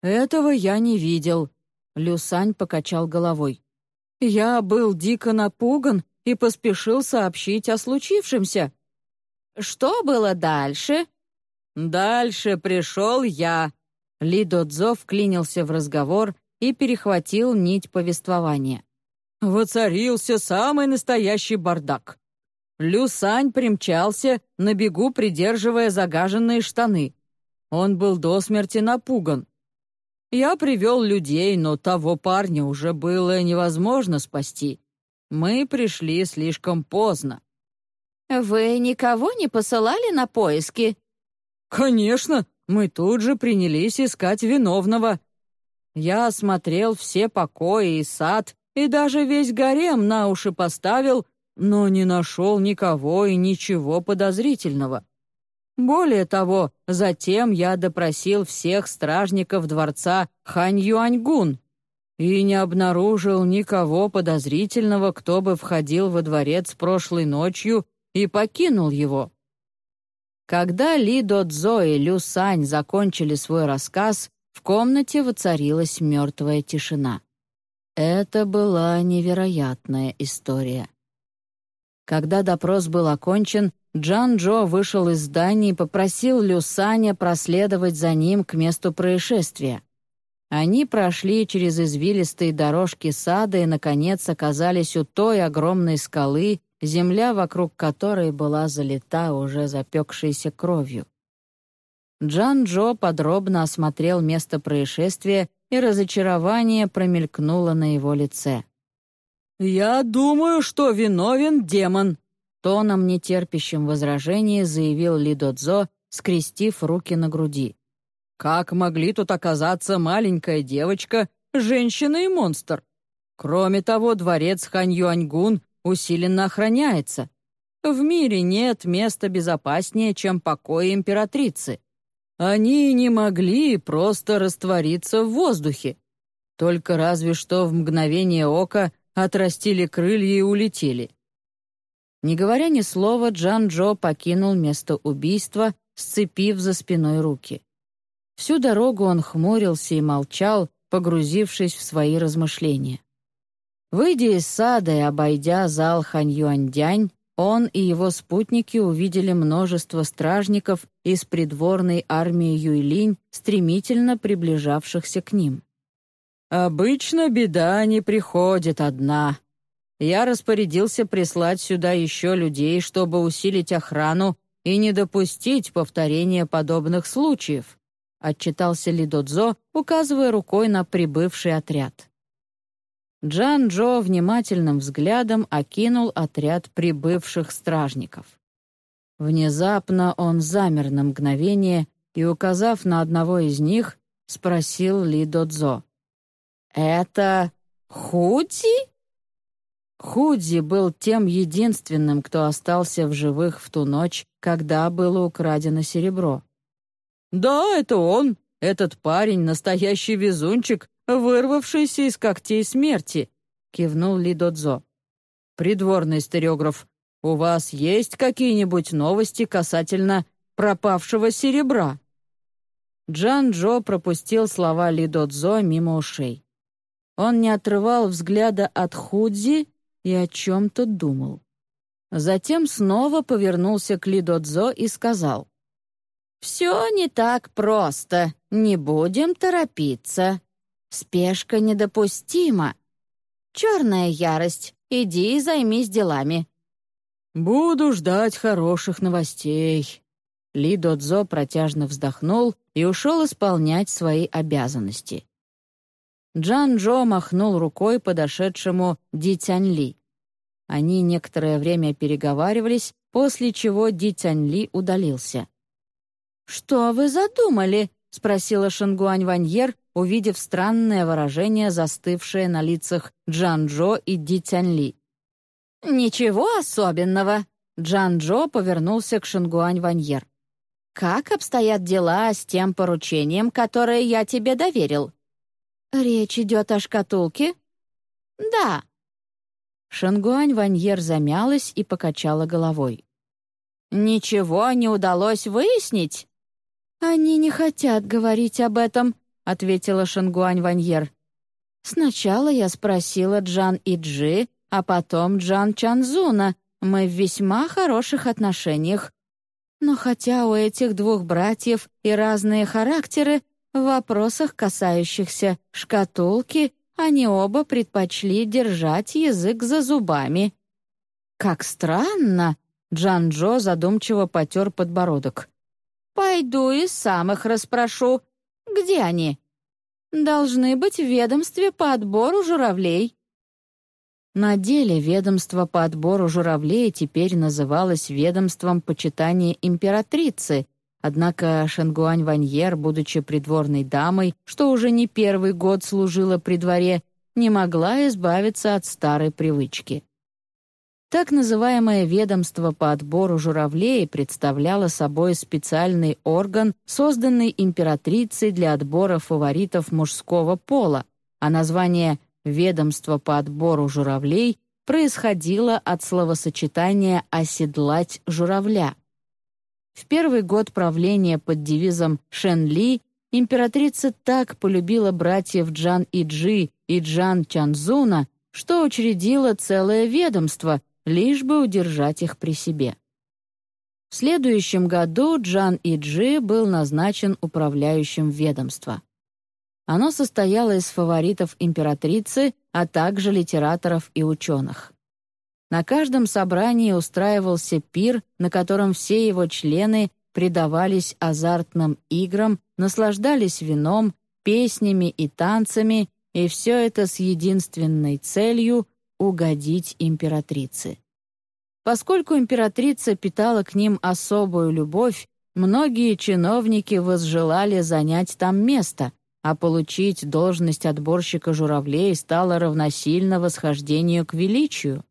«Этого я не видел», — Люсань покачал головой. «Я был дико напуган и поспешил сообщить о случившемся». «Что было дальше?» «Дальше пришел я». Ли Додзо вклинился в разговор и перехватил нить повествования. Воцарился самый настоящий бардак. Люсань примчался, на бегу придерживая загаженные штаны. Он был до смерти напуган. Я привел людей, но того парня уже было невозможно спасти. Мы пришли слишком поздно. «Вы никого не посылали на поиски?» «Конечно, мы тут же принялись искать виновного. Я осмотрел все покои и сад, и даже весь гарем на уши поставил, но не нашел никого и ничего подозрительного. Более того, затем я допросил всех стражников дворца Хань Юаньгун, и не обнаружил никого подозрительного, кто бы входил во дворец прошлой ночью и покинул его. Когда Ли Додзо и Лю Сань закончили свой рассказ, в комнате воцарилась мертвая тишина. Это была невероятная история. Когда допрос был окончен, Джан Джо вышел из здания и попросил Лю Саня проследовать за ним к месту происшествия. Они прошли через извилистые дорожки сада и, наконец, оказались у той огромной скалы, земля вокруг которой была залита уже запекшейся кровью. Джан Джо подробно осмотрел место происшествия, и разочарование промелькнуло на его лице. «Я думаю, что виновен демон», — тоном, нетерпящим возражения, заявил Ли Додзо, скрестив руки на груди. Как могли тут оказаться маленькая девочка, женщина и монстр? Кроме того, дворец Хань Юаньгун усиленно охраняется. В мире нет места безопаснее, чем покой императрицы. Они не могли просто раствориться в воздухе. Только разве что в мгновение ока отрастили крылья и улетели. Не говоря ни слова, Джан Джо покинул место убийства, сцепив за спиной руки. Всю дорогу он хмурился и молчал, погрузившись в свои размышления. Выйдя из сада и обойдя зал Ханьюаньдянь, он и его спутники увидели множество стражников из придворной армии Юйлинь, стремительно приближавшихся к ним. «Обычно беда не приходит одна. Я распорядился прислать сюда еще людей, чтобы усилить охрану и не допустить повторения подобных случаев», отчитался Лидодзо, указывая рукой на прибывший отряд. Джан Джо внимательным взглядом окинул отряд прибывших стражников. Внезапно он замер на мгновение и, указав на одного из них, спросил Ли Додзо. «Это Худзи?» Худзи был тем единственным, кто остался в живых в ту ночь, когда было украдено серебро. «Да, это он. Этот парень — настоящий везунчик, вырвавшийся из когтей смерти», — кивнул Лидодзо. «Придворный стереограф, у вас есть какие-нибудь новости касательно пропавшего серебра?» Джан Джо пропустил слова Лидодзо мимо ушей. Он не отрывал взгляда от Худзи и о чем-то думал. Затем снова повернулся к Лидодзо и сказал. «Все не так просто. Не будем торопиться. Спешка недопустима. Черная ярость, иди и займись делами». «Буду ждать хороших новостей». Ли Додзо протяжно вздохнул и ушел исполнять свои обязанности. Джан Джо махнул рукой подошедшему Ди Тянь Ли. Они некоторое время переговаривались, после чего Ди Тянь Ли удалился. «Что вы задумали?» — спросила Шангуань Ваньер, увидев странное выражение, застывшее на лицах Джан Джо и Ди Тянь Ли. «Ничего особенного. Джан Джо повернулся к Шингуань Ваньер. «Как обстоят дела с тем поручением, которое я тебе доверил?» «Речь идет о шкатулке?» «Да». Шангуань Ваньер замялась и покачала головой. «Ничего не удалось выяснить?» «Они не хотят говорить об этом», — ответила Шангуань Ваньер. «Сначала я спросила Джан Иджи, а потом Джан Чанзуна. Мы в весьма хороших отношениях. Но хотя у этих двух братьев и разные характеры, в вопросах, касающихся шкатулки, они оба предпочли держать язык за зубами. «Как странно!» — Джан-Джо задумчиво потер подбородок. «Пойду и сам их расспрошу. Где они?» «Должны быть в ведомстве по отбору журавлей». На деле ведомство по отбору журавлей теперь называлось ведомством почитания императрицы, однако Шангуань Ваньер, будучи придворной дамой, что уже не первый год служила при дворе, не могла избавиться от старой привычки. Так называемое ведомство по отбору журавлей представляло собой специальный орган, созданный императрицей для отбора фаворитов мужского пола, а название «Ведомство по отбору журавлей» происходило от словосочетания «оседлать журавля». В первый год правления под девизом «Шен Ли» императрица так полюбила братьев Джан Иджи и Джан Чанзуна, что учредила целое ведомство — лишь бы удержать их при себе. В следующем году Джан Иджи был назначен управляющим ведомства. Оно состояло из фаворитов императрицы, а также литераторов и ученых. На каждом собрании устраивался пир, на котором все его члены предавались азартным играм, наслаждались вином, песнями и танцами, и все это с единственной целью угодить императрице. Поскольку императрица питала к ним особую любовь, многие чиновники возжелали занять там место, а получить должность отборщика журавлей стало равносильно восхождению к величию.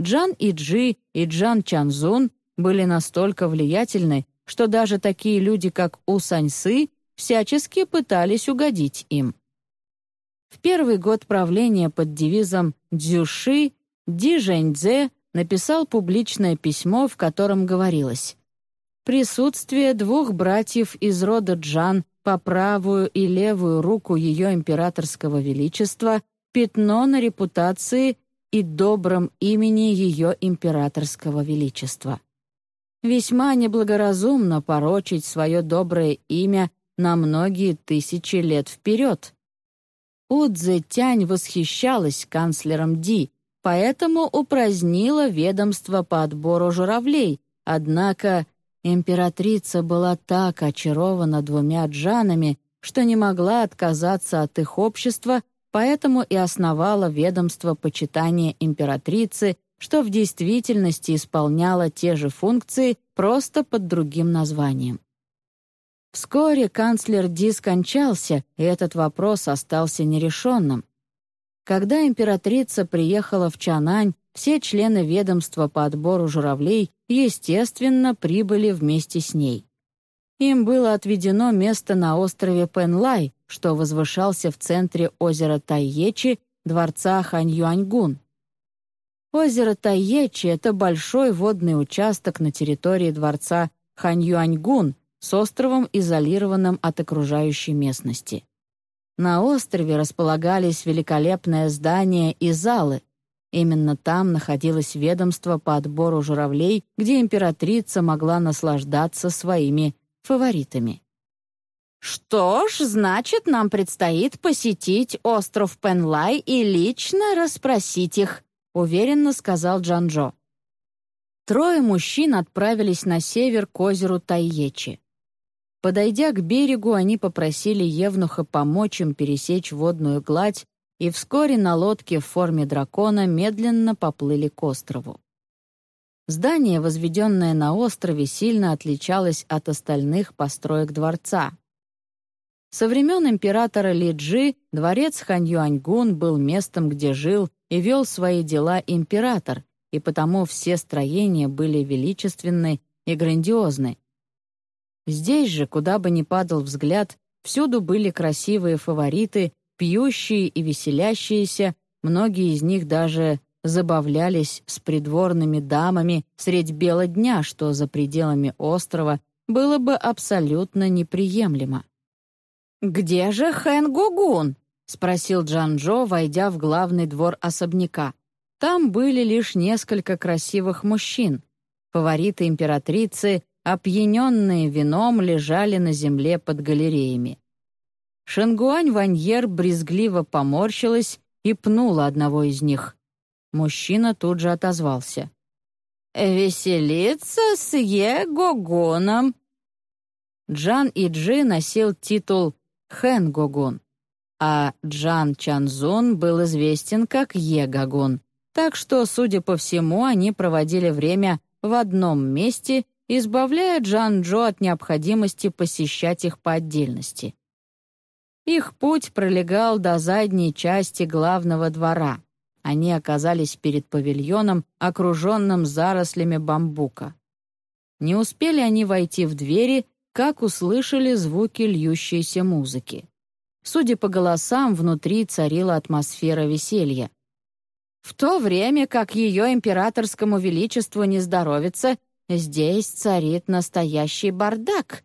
Джан Иджи и Джан Чанзун были настолько влиятельны, что даже такие люди, как У Саньсы, всячески пытались угодить им. В первый год правления под девизом «Дзюши» Ди Жэньцзе написал публичное письмо, в котором говорилось «Присутствие двух братьев из рода Джан по правую и левую руку ее императорского величества пятно на репутации и добром имени ее императорского величества. Весьма неблагоразумно порочить свое доброе имя на многие тысячи лет вперед. Удзе Тянь восхищалась канцлером Ди, поэтому упразднила ведомство по отбору журавлей, однако императрица была так очарована двумя джанами, что не могла отказаться от их общества, поэтому и основала ведомство почитания императрицы, что в действительности исполняло те же функции, просто под другим названием. Вскоре канцлер Ди скончался, и этот вопрос остался нерешенным. Когда императрица приехала в Чанань, все члены ведомства по отбору журавлей, естественно, прибыли вместе с ней. Им было отведено место на острове Пенлай, что возвышался в центре озера Тайечи, дворца Ханьюаньгун. Озеро Тайечи — это большой водный участок на территории дворца Ханьюаньгун, с островом, изолированным от окружающей местности. На острове располагались великолепные здания и залы. Именно там находилось ведомство по отбору журавлей, где императрица могла наслаждаться своими фаворитами. «Что ж, значит, нам предстоит посетить остров Пенлай и лично расспросить их», — уверенно сказал Джанжо. Трое мужчин отправились на север к озеру Тайечи. Подойдя к берегу, они попросили Евнуха помочь им пересечь водную гладь, и вскоре на лодке в форме дракона медленно поплыли к острову. Здание, возведенное на острове, сильно отличалось от остальных построек дворца. Со времен императора Лиджи дворец Ханьюаньгун был местом, где жил и вел свои дела император, и потому все строения были величественны и грандиозны. Здесь же, куда бы ни падал взгляд, всюду были красивые фавориты, пьющие и веселящиеся, многие из них даже забавлялись с придворными дамами средь бела дня, что за пределами острова было бы абсолютно неприемлемо. «Где же Хэн Гугун?» — спросил Джан-Джо, войдя в главный двор особняка. Там были лишь несколько красивых мужчин. Фавориты императрицы, опьяненные вином, лежали на земле под галереями. Шангуань Ваньер брезгливо поморщилась и пнула одного из них. Мужчина тут же отозвался. «Веселиться с Е-Гогоном». Джан Иджи носил титул Хэн Гогон, а Джан Чанзун был известен как Е Гогон, так что, судя по всему, они проводили время в одном месте, избавляя Джан Джо от необходимости посещать их по отдельности. Их путь пролегал до задней части главного двора — они оказались перед павильоном, окруженным зарослями бамбука. Не успели они войти в двери, как услышали звуки льющейся музыки. Судя по голосам, внутри царила атмосфера веселья. В то время как ее императорскому величеству не здоровится, здесь царит настоящий бардак.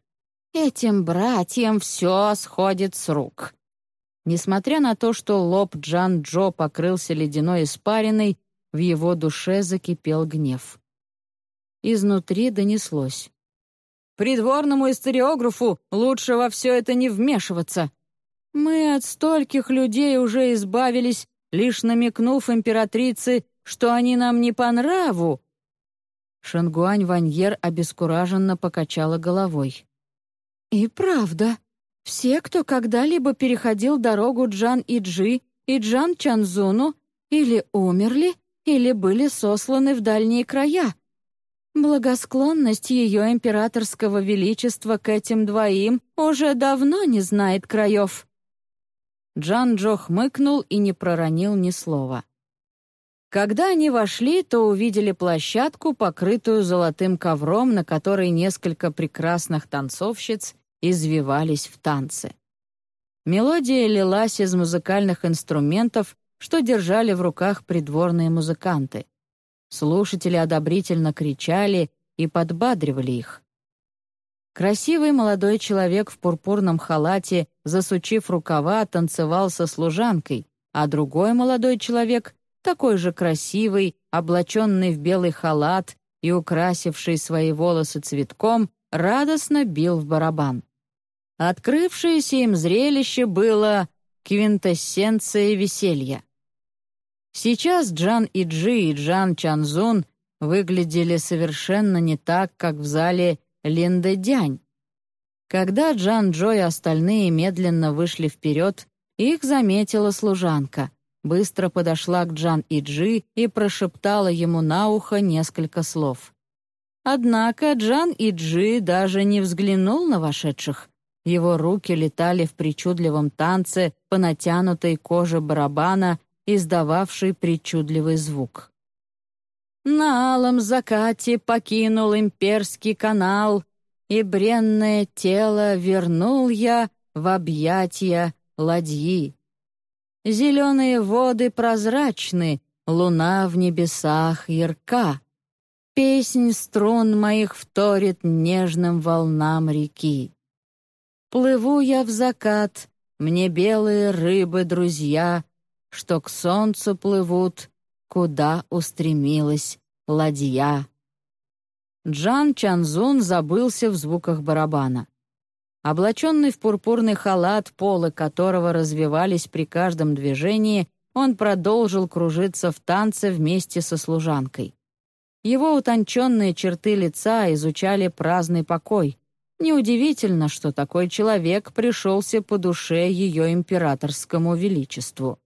Этим братьям все сходит с рук. Несмотря на то, что лоб Джан-Джо покрылся ледяной испариной, в его душе закипел гнев. Изнутри донеслось. «Придворному историографу лучше во все это не вмешиваться. Мы от стольких людей уже избавились, лишь намекнув императрице, что они нам не по нраву». Шангуань Ваньер обескураженно покачала головой. «И правда», все, кто когда-либо переходил дорогу Джан Иджи и Джан Чанзуну, или умерли, или были сосланы в дальние края. Благосклонность ее императорского величества к этим двоим уже давно не знает краев. Джан Джо хмыкнул и не проронил ни слова. Когда они вошли, то увидели площадку, покрытую золотым ковром, на которой несколько прекрасных танцовщиц извивались в танце. Мелодия лилась из музыкальных инструментов, что держали в руках придворные музыканты. Слушатели одобрительно кричали и подбадривали их. Красивый молодой человек в пурпурном халате, засучив рукава, танцевал со служанкой, а другой молодой человек, такой же красивый, облаченный в белый халат и украсивший свои волосы цветком, радостно бил в барабан. Открывшееся им зрелище было квинтэссенцией веселья. Сейчас Джан Иджи и Джан Чанзун выглядели совершенно не так, как в зале Линда Дянь. Когда Джан Джо и остальные медленно вышли вперед, их заметила служанка, быстро подошла к Джан Иджи и прошептала ему на ухо несколько слов. Однако Джан Иджи даже не взглянул на вошедших, его руки летали в причудливом танце по натянутой коже барабана, издававшей причудливый звук. На алом закате покинул имперский канал, и бренное тело вернул я в объятия ладьи. Зеленые воды прозрачны, луна в небесах ярка. Песнь струн моих вторит нежным волнам реки. Плыву я в закат, мне белые рыбы друзья, Что к солнцу плывут, куда устремилась ладья. Джан Чанзун забылся в звуках барабана. Облаченный в пурпурный халат, полы которого развивались при каждом движении, он продолжил кружиться в танце вместе со служанкой. Его утонченные черты лица изучали праздный покой. Неудивительно, что такой человек пришелся по душе ее императорскому величеству.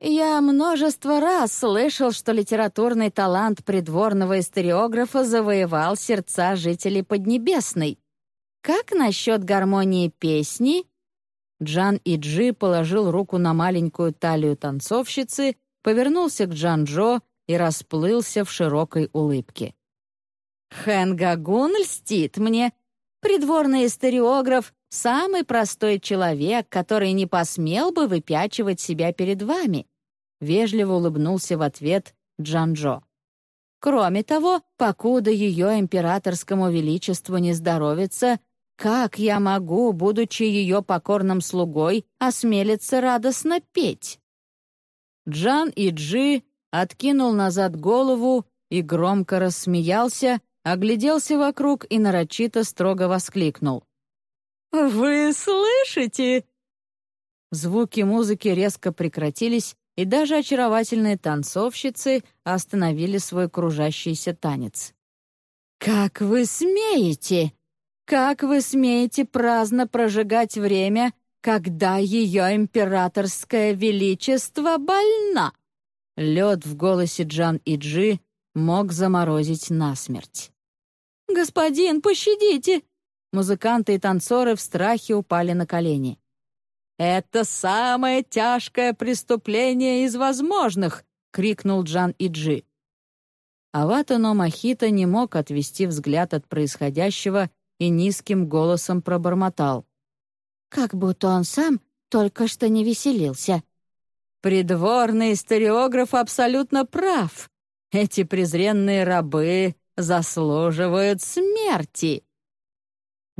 Я множество раз слышал, что литературный талант придворного историографа завоевал сердца жителей Поднебесной. Как насчет гармонии песни? Джан Иджи положил руку на маленькую талию танцовщицы, повернулся к Джан Джо, и расплылся в широкой улыбке. «Хэнгагун льстит мне. Придворный историограф — самый простой человек, который не посмел бы выпячивать себя перед вами», — вежливо улыбнулся в ответ Джанжо. «Кроме того, покуда ее императорскому величеству не здоровится, как я могу, будучи ее покорным слугой, осмелиться радостно петь?» Джан и Джи откинул назад голову и громко рассмеялся, огляделся вокруг и нарочито строго воскликнул. «Вы слышите?» Звуки музыки резко прекратились, и даже очаровательные танцовщицы остановили свой кружащийся танец. «Как вы смеете? Как вы смеете праздно прожигать время, когда ее императорское величество больна?» Лед в голосе Джан и Джи мог заморозить насмерть. «Господин, пощадите!» Музыканты и танцоры в страхе упали на колени. «Это самое тяжкое преступление из возможных!» — крикнул Джан Иджи. Аватано Махита не мог отвести взгляд от происходящего и низким голосом пробормотал. «Как будто он сам только что не веселился». «Придворный историограф абсолютно прав. Эти презренные рабы заслуживают смерти!»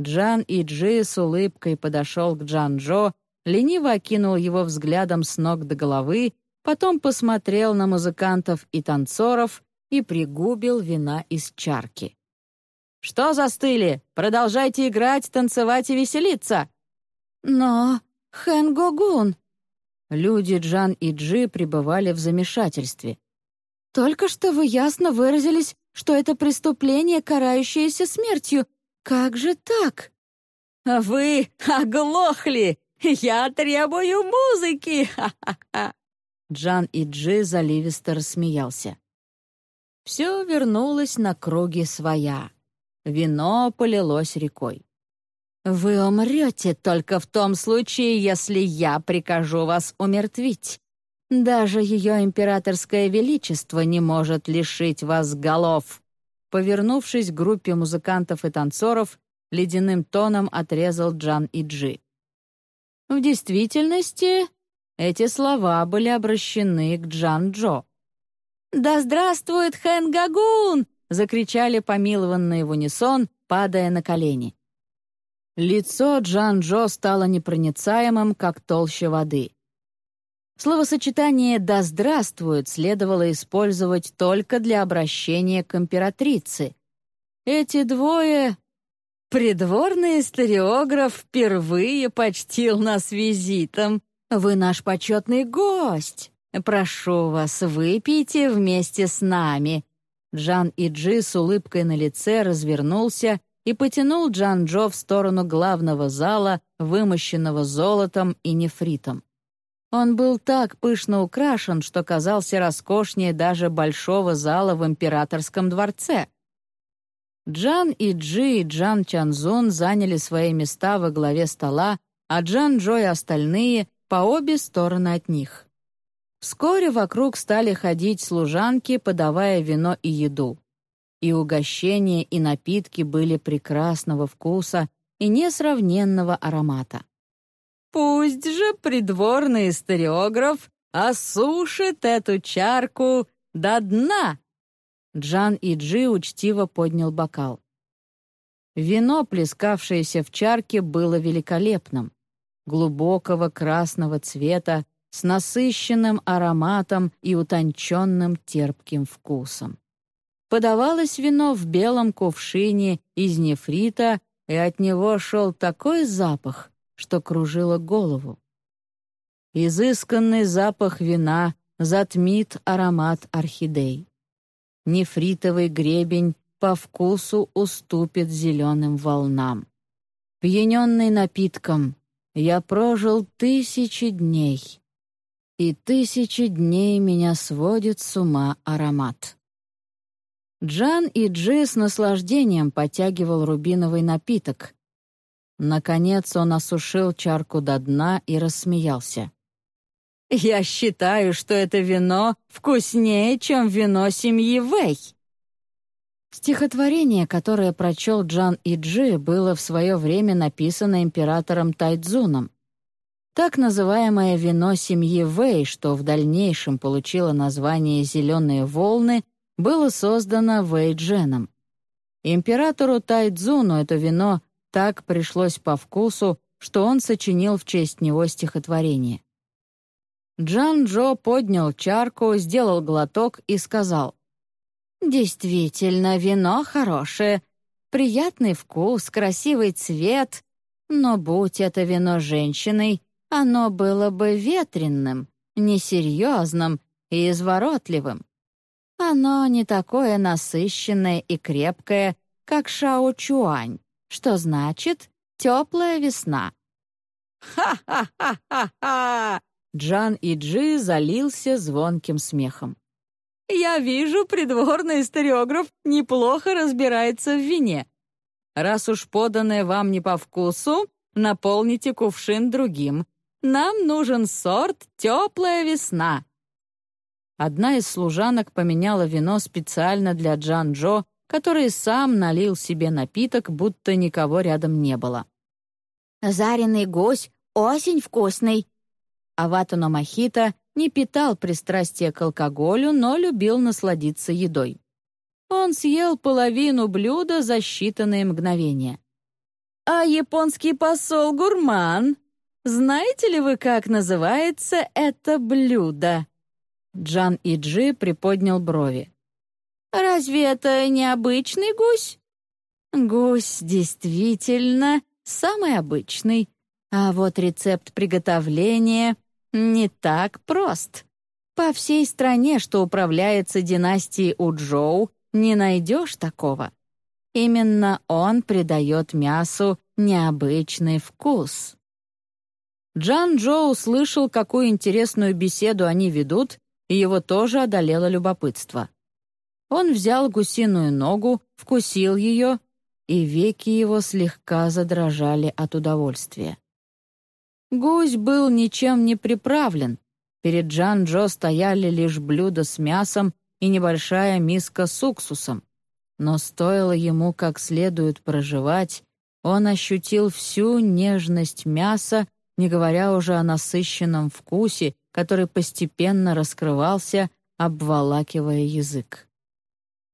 Джан Иджи с улыбкой подошел к Джан-Джо, лениво окинул его взглядом с ног до головы, потом посмотрел на музыкантов и танцоров и пригубил вина из чарки. «Что застыли? Продолжайте играть, танцевать и веселиться!» «Но... Хэн Гогун...» Люди Джан и Джи пребывали в замешательстве. «Только что вы ясно выразились, что это преступление, карающееся смертью. Как же так?» «Вы оглохли! Я требую музыки!» Ха-ха-ха! Джан и Джи заливисто рассмеялся. Все вернулось на круги своя. Вино полилось рекой. «Вы умрете только в том случае, если я прикажу вас умертвить. Даже ее императорское величество не может лишить вас голов». Повернувшись к группе музыкантов и танцоров, ледяным тоном отрезал Джан и Джи. В действительности, эти слова были обращены к Джан-Джо. «Да здравствует Хэн Гагун!» — закричали помилованные в унисон, падая на колени. Лицо Джан-Джо стало непроницаемым, как толща воды. Словосочетание «да здравствует» следовало использовать только для обращения к императрице. Эти двое Придворный историограф впервые почтил нас визитом. Вы наш почетный гость. Прошу вас, выпейте вместе с нами». Джан Иджи с улыбкой на лице развернулся и потянул Джан Джо в сторону главного зала, вымощенного золотом и нефритом. Он был так пышно украшен, что казался роскошнее даже большого зала в императорском дворце. Джан и Джи и Джан Чанзун заняли свои места во главе стола, а Джан Джо и остальные — по обе стороны от них. Вскоре вокруг стали ходить служанки, подавая вино и еду. И угощения, и напитки были прекрасного вкуса и несравненного аромата. «Пусть же придворный историограф осушит эту чарку до дна!» Джан и Джи учтиво поднял бокал. Вино, плескавшееся в чарке, было великолепным. Глубокого красного цвета, с насыщенным ароматом и утонченным терпким вкусом. Подавалось вино в белом кувшине из нефрита, и от него шел такой запах, что кружило голову. Изысканный запах вина затмит аромат орхидей нефритовый гребень по вкусу уступит зеленым волнам. Пьяненный напитком, я прожил тысячи дней, и тысячи дней меня сводит с ума аромат. Джан и Джи с наслаждением потягивал рубиновый напиток. Наконец он осушил чарку до дна и рассмеялся. Я считаю, что это вино вкуснее, чем вино семьи Вэй». Стихотворение, которое прочел Джан Иджи, было в свое время написано императором Тайдзуном. Так называемое вино семьи Вэй, что в дальнейшем получило название «зеленые волны», было создано Вэйдженом. Императору Тайдзуну это вино так пришлось по вкусу, что он сочинил в честь него стихотворение. Джан Джо поднял чарку, сделал глоток и сказал, «Действительно, вино хорошее, приятный вкус, красивый цвет, но будь это вино женщиной, оно было бы ветренным, несерьезным и изворотливым. Оно не такое насыщенное и крепкое, как Шао-Чуань, что значит «теплая весна». «Ха-ха-ха-ха-ха!» Джан и Джи залился звонким смехом. «Я вижу, придворный историограф неплохо разбирается в вине. Раз уж поданное вам не по вкусу, наполните кувшин другим. Нам нужен сорт «Теплая весна». Одна из служанок поменяла вино специально для Джан-Джо, который сам налил себе напиток, будто никого рядом не было. «Заренный гусь, осень вкусный!» Аватуно Махита не питал пристрастия к алкоголю, но любил насладиться едой. Он съел половину блюда за считанные мгновения. «А японский посол Гурман, знаете ли вы, как называется это блюдо?» Джан Иджи приподнял брови. «Разве это не обычный гусь?» «Гусь действительно самый обычный, а вот рецепт приготовления не так прост. По всей стране, что управляется династией Уджоу, не найдешь такого. Именно он придает мясу необычный вкус». Джан Джо услышал, какую интересную беседу они ведут, и его тоже одолело любопытство. Он взял гусиную ногу, вкусил ее, и веки его слегка задрожали от удовольствия. Гусь был ничем не приправлен. Перед Джан-Джо стояли лишь блюда с мясом и небольшая миска с уксусом. Но стоило ему как следует проживать, он ощутил всю нежность мяса, не говоря уже о насыщенном вкусе, который постепенно раскрывался, обволакивая язык.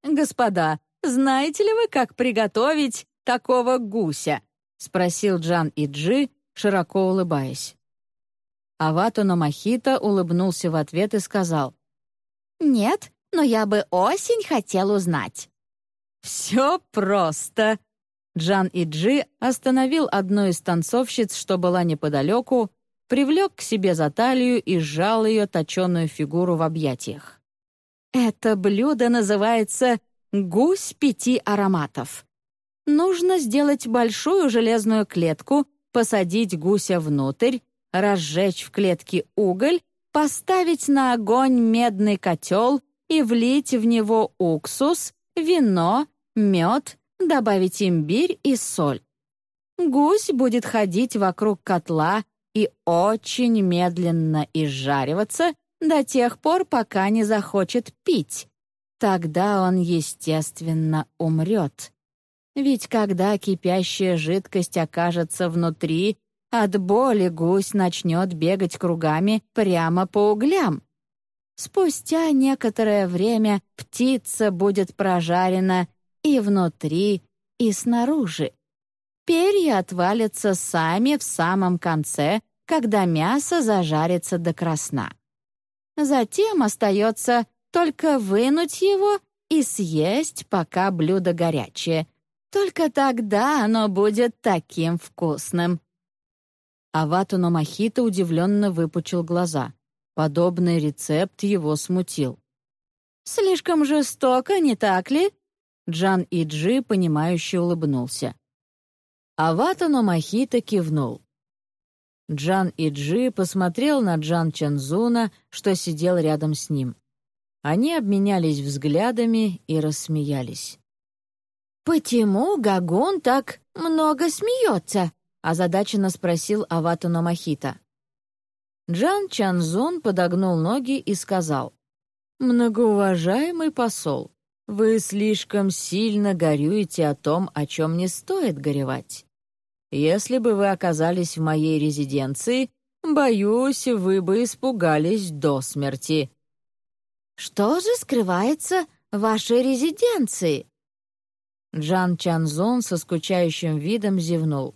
«Господа, знаете ли вы, как приготовить такого гуся?» — спросил Джан Иджи, широко улыбаясь. Аватуно Махита улыбнулся в ответ и сказал. «Нет, но я бы осень хотел узнать». «Все просто». Джан Иджи остановил одну из танцовщиц, что была неподалеку, привлек к себе за талию и сжал ее точеную фигуру в объятиях. «Это блюдо называется «гусь пяти ароматов». Нужно сделать большую железную клетку, посадить гуся внутрь, разжечь в клетке уголь, поставить на огонь медный котел и влить в него уксус, вино, мед, добавить имбирь и соль. Гусь будет ходить вокруг котла и очень медленно изжариваться до тех пор, пока не захочет пить. Тогда он, естественно, умрет. Ведь когда кипящая жидкость окажется внутри, от боли гусь начнет бегать кругами прямо по углям. Спустя некоторое время птица будет прожарена и внутри, и снаружи. Перья отвалятся сами в самом конце, когда мясо зажарится до красна. Затем остается только вынуть его и съесть, пока блюдо горячее. Только тогда оно будет таким вкусным. Аватуно Махита удивленно выпучил глаза. Подобный рецепт его смутил. «Слишком жестоко, не так ли?» Джан Иджи, понимающе улыбнулся. Аватано Махита кивнул. Джан Иджи посмотрел на Джан Чанзуна, что сидел рядом с ним. Они обменялись взглядами и рассмеялись. «Почему Гагун так много смеется?» — озадаченно спросил Аватано Махита. Джан Чанзон подогнул ноги и сказал, «Многоуважаемый посол, вы слишком сильно горюете о том, о чем не стоит горевать. Если бы вы оказались в моей резиденции, боюсь, вы бы испугались до смерти». «Что же скрывается в вашей резиденции?» Джан Чанзон со скучающим видом зевнул.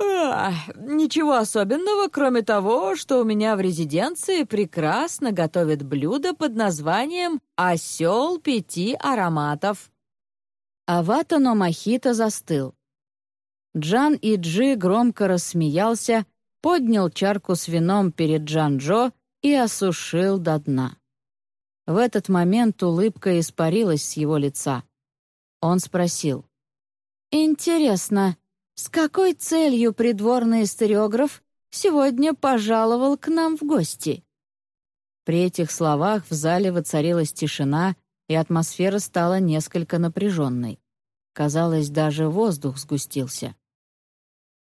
Ничего особенного, кроме того, что у меня в резиденции прекрасно готовят блюдо под названием «Осел пяти ароматов». Авата Номахита застыл. Джан и Джи громко рассмеялся, поднял чарку с вином перед Джан-Джо и осушил до дна. В этот момент улыбка испарилась с его лица. Он спросил. «Интересно, с какой целью придворный историограф сегодня пожаловал к нам в гости?» При этих словах в зале воцарилась тишина, и атмосфера стала несколько напряженной. Казалось, даже воздух сгустился.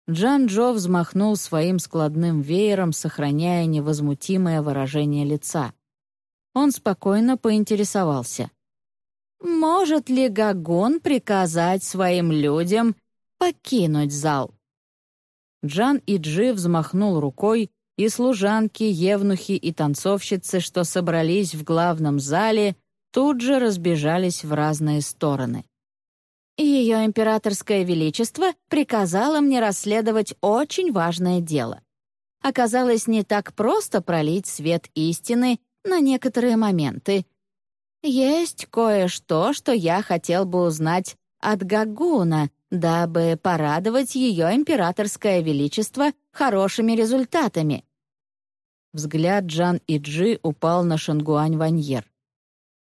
Джан Джо взмахнул своим складным веером, сохраняя невозмутимое выражение лица. Он спокойно поинтересовался. «Может ли Гагон приказать своим людям покинуть зал. Джан и Джи взмахнул рукой, и служанки, евнухи и танцовщицы, что собрались в главном зале, тут же разбежались в разные стороны. Ее императорское величество приказало мне расследовать очень важное дело. Оказалось, не так просто пролить свет истины на некоторые моменты. Есть кое-что, что я хотел бы узнать от Гагуна, дабы порадовать ее императорское величество хорошими результатами. Взгляд Джан и Джи упал на Шангуань Ваньер.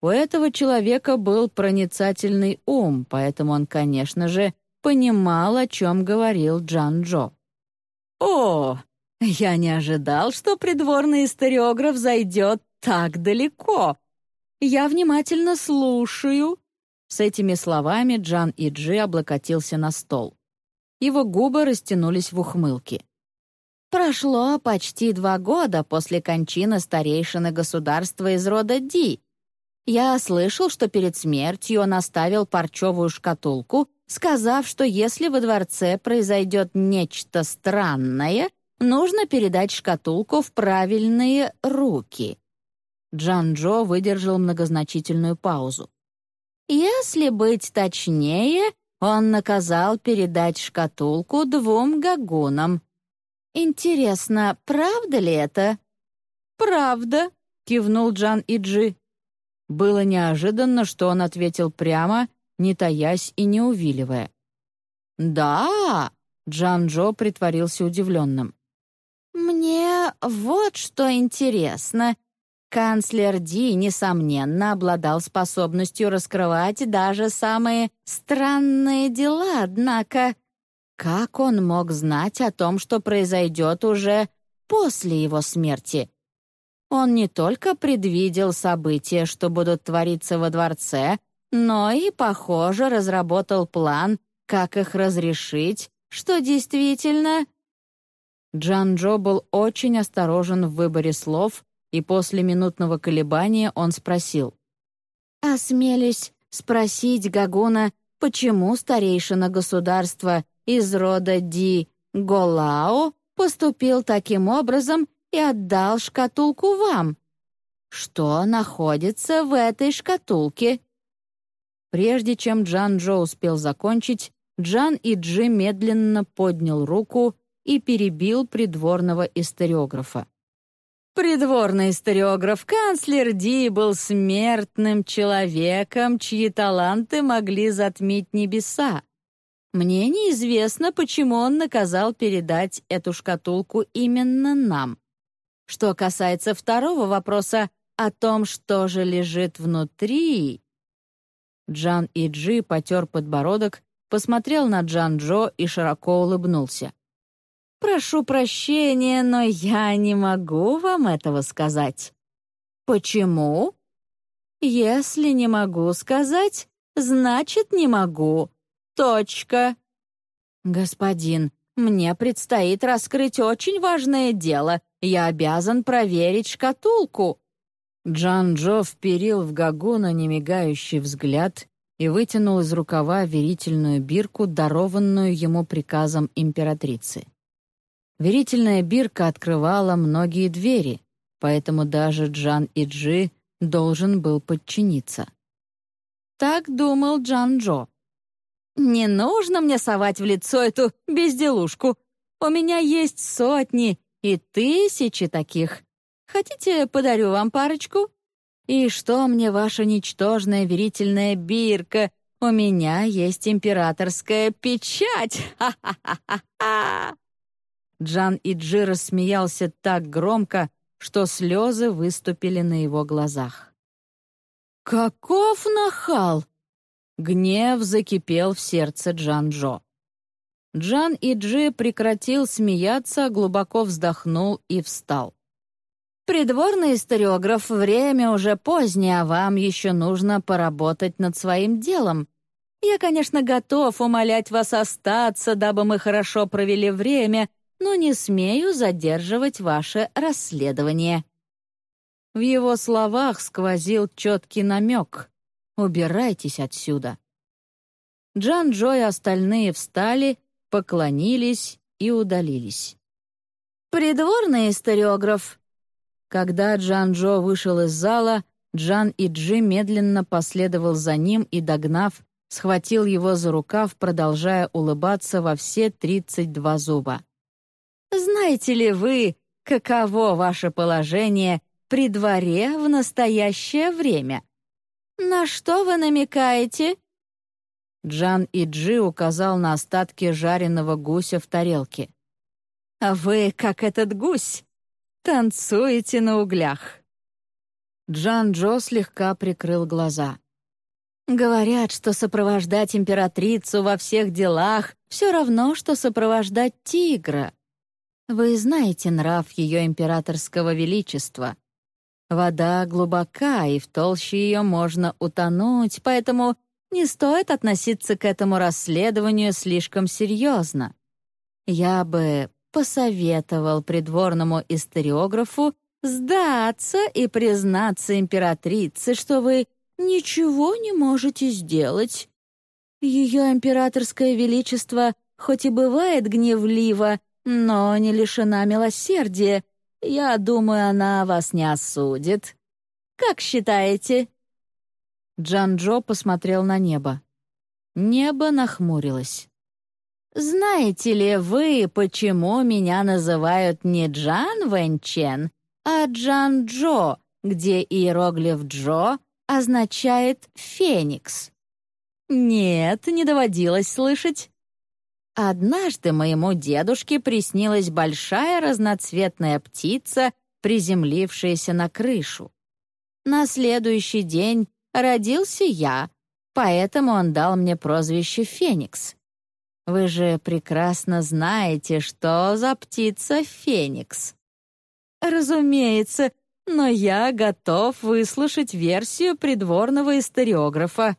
У этого человека был проницательный ум, поэтому он, конечно же, понимал, о чем говорил Джан Джо. «О, я не ожидал, что придворный историограф зайдет так далеко. Я внимательно слушаю с этими словами Джан Иджи облокотился на стол. Его губы растянулись в ухмылке. «Прошло почти два года после кончины старейшины государства из рода Ди. Я слышал, что перед смертью он оставил парчевую шкатулку, сказав, что если во дворце произойдет нечто странное, нужно передать шкатулку в правильные руки». Джан Джо выдержал многозначительную паузу. Если быть точнее, он наказал передать шкатулку двум гагунам. Интересно, правда ли это? «Правда», — кивнул Джан Иджи. Было неожиданно, что он ответил прямо, не таясь и не увиливая. «Да», — Джан Джо притворился удивленным. «Мне вот что интересно. Канцлер Ди, несомненно, обладал способностью раскрывать даже самые странные дела, однако как он мог знать о том, что произойдет уже после его смерти? Он не только предвидел события, что будут твориться во дворце, но и, похоже, разработал план, как их разрешить, что действительно... Джан Джо был очень осторожен в выборе слов и после минутного колебания он спросил. «Осмелись спросить Гагуна, почему старейшина государства из рода Ди Голао поступил таким образом и отдал шкатулку вам? Что находится в этой шкатулке?» Прежде чем Джан Джо успел закончить, Джан и Джи медленно поднял руку и перебил придворного историографа. Придворный историограф канцлер Ди был смертным человеком, чьи таланты могли затмить небеса. Мне неизвестно, почему он наказал передать эту шкатулку именно нам. Что касается второго вопроса о том, что же лежит внутри... Джан Иджи потер подбородок, посмотрел на Джан Джо и широко улыбнулся. Прошу прощения, но я не могу вам этого сказать. Почему? Если не могу сказать, значит, не могу. Точка. Господин, Мне предстоит раскрыть очень важное дело. Я обязан проверить шкатулку». Джан Джо вперил в Гагуна немигающий взгляд и вытянул из рукава верительную бирку, дарованную ему приказом императрицы. Верительная бирка открывала многие двери, поэтому даже Джан Иджи должен был подчиниться. Так думал Джан Джо. «Не нужно мне совать в лицо эту безделушку. У меня есть сотни и тысячи таких. Хотите, подарю вам парочку? И что мне ваша ничтожная верительная бирка? У меня есть императорская печать! Ха-ха-ха-ха!» Джан Иджи рассмеялся так громко, что слезы выступили на его глазах. «Каков нахал!» Гнев закипел в сердце Джан-Джо. Джан Иджи прекратил смеяться, глубоко вздохнул и встал. «Придворный историограф, время уже позднее, а вам еще нужно поработать над своим делом. Я, конечно, готов умолять вас остаться, дабы мы хорошо провели время, но не смею задерживать ваше расследование». В его словах сквозил четкий намек. «Убирайтесь отсюда». Джан Джо и остальные встали, поклонились и удалились. «Придворный историограф», когда Джан-Джо вышел из зала, Джан и Джи медленно последовал за ним и, догнав, схватил его за рукав, продолжая улыбаться во все тридцать два зуба. «Знаете ли вы, каково ваше положение при дворе в настоящее время? На что вы намекаете?» Джан и Джи указал на остатки жареного гуся в тарелке. «А вы, как этот гусь, Танцуете на углях». Джан Джо слегка прикрыл глаза. «Говорят, что сопровождать императрицу во всех делах все равно, что сопровождать тигра. Вы знаете нрав ее императорского величества. Вода глубока, и в толще ее можно утонуть, поэтому не стоит относиться к этому расследованию слишком серьезно. Я бы посоветовал придворному историографу сдаться и признаться императрице, что вы ничего не можете сделать. Ее императорское величество хоть и бывает гневливо, но не лишена милосердия. Я думаю, она вас не осудит. Как считаете?» Джан-Джо посмотрел на небо. Небо нахмурилось. «Знаете ли вы, почему меня называют не Джан Вэнчен, а Джан Джо, где иероглиф Джо означает «феникс»?» «Нет, не доводилось слышать». Однажды моему дедушке приснилась большая разноцветная птица, приземлившаяся на крышу. На следующий день родился я, поэтому он дал мне прозвище «Феникс». Вы же прекрасно знаете, что за птица Феникс. Разумеется, но я готов выслушать версию придворного историографа.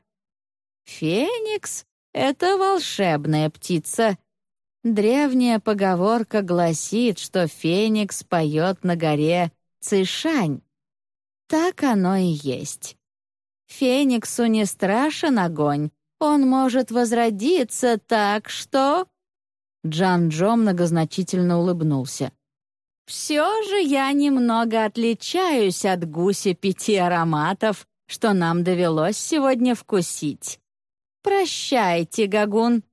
Феникс — это волшебная птица. Древняя поговорка гласит, что Феникс поет на горе Цишань. Так оно и есть. Фениксу не страшен огонь, он может возродиться так, что...» Джан-Джо многозначительно улыбнулся. «Все же я немного отличаюсь от гуся пяти ароматов, что нам довелось сегодня вкусить. Прощайте, Гагун».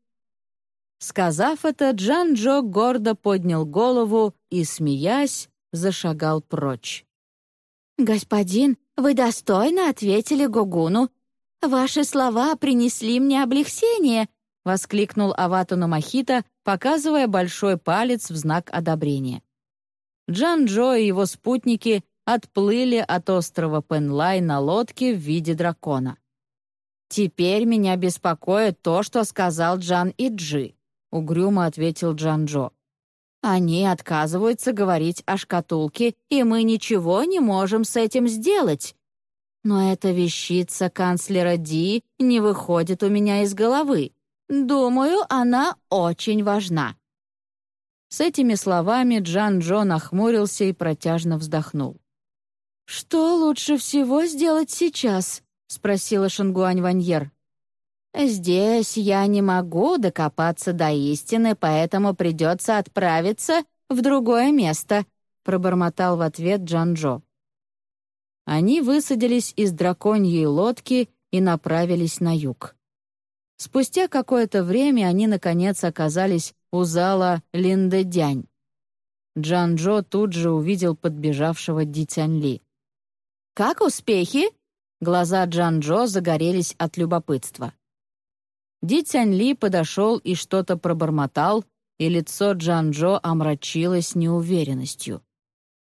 Сказав это, Джан-Джо гордо поднял голову и, смеясь, зашагал прочь. «Господин, вы достойно ответили Гугуну «Ваши слова принесли мне облегчение», — воскликнул Аватуна Махита, показывая большой палец в знак одобрения. Джан-Джо и его спутники отплыли от острова Пенлай на лодке в виде дракона. «Теперь меня беспокоит то, что сказал Джан Иджи», — угрюмо ответил Джан-Джо. «Они отказываются говорить о шкатулке, и мы ничего не можем с этим сделать. Но эта вещица канцлера Ди не выходит у меня из головы. Думаю, она очень важна. С этими словами Джан Джо нахмурился и протяжно вздохнул. «Что лучше всего сделать сейчас?» — спросила Шангуань Ваньер. «Здесь я не могу докопаться до истины, поэтому придется отправиться в другое место», — пробормотал в ответ Джанжо. Они высадились из драконьей лодки и направились на юг. Спустя какое-то время они, наконец, оказались у зала Линдедянь. Джанжо тут же увидел подбежавшего Ди Цяньли. «Как успехи?» Глаза Джанжо загорелись от любопытства. Ди Цяньли подошел и что-то пробормотал, и лицо Джанжо омрачилось неуверенностью.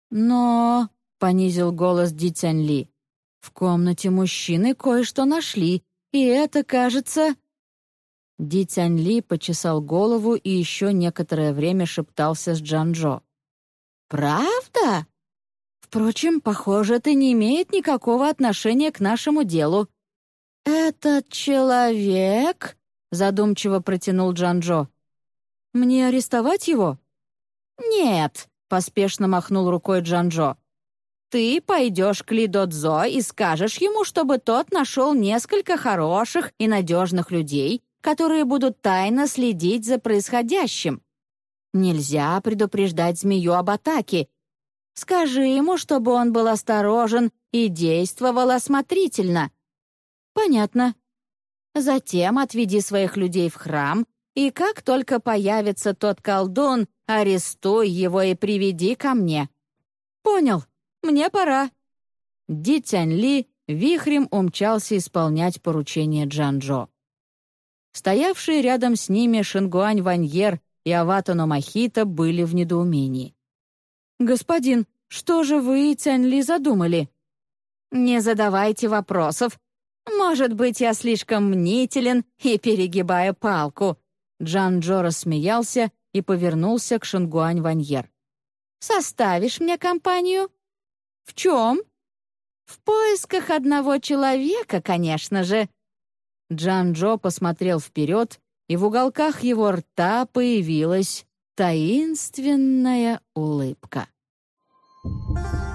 «Но...» — понизил голос Ди Цяньли. «В комнате мужчины кое-что нашли, и это, кажется...» Ди Цяньли почесал голову и еще некоторое время шептался с Джанжо. «Правда?» «Впрочем, похоже, это не имеет никакого отношения к нашему делу. «Этот человек...» — задумчиво протянул Джанжо. «Мне арестовать его?» «Нет», — поспешно махнул рукой Джанжо. «Ты пойдешь к Лидодзо и скажешь ему, чтобы тот нашел несколько хороших и надежных людей, которые будут тайно следить за происходящим. Нельзя предупреждать змею об атаке. Скажи ему, чтобы он был осторожен и действовал осмотрительно. «Понятно». «Затем отведи своих людей в храм, и как только появится тот колдун, арестуй его и приведи ко мне». «Понял. Мне пора». Ди Тянь Ли вихрем умчался исполнять поручение Джанжо. Стоявшие рядом с ними Шингуань Ваньер и Аватано Махита были в недоумении. «Господин, что же вы и Цянь Ли задумали?» «Не задавайте вопросов, может быть, я слишком мнителен и перегибаю палку». Джан Джо рассмеялся и повернулся к Шангуань Ваньер. «Составишь мне компанию?» «В чем?» «В поисках одного человека, конечно же». Джан Джо посмотрел вперед, и в уголках его рта появилась Таинственная улыбка. Thank you.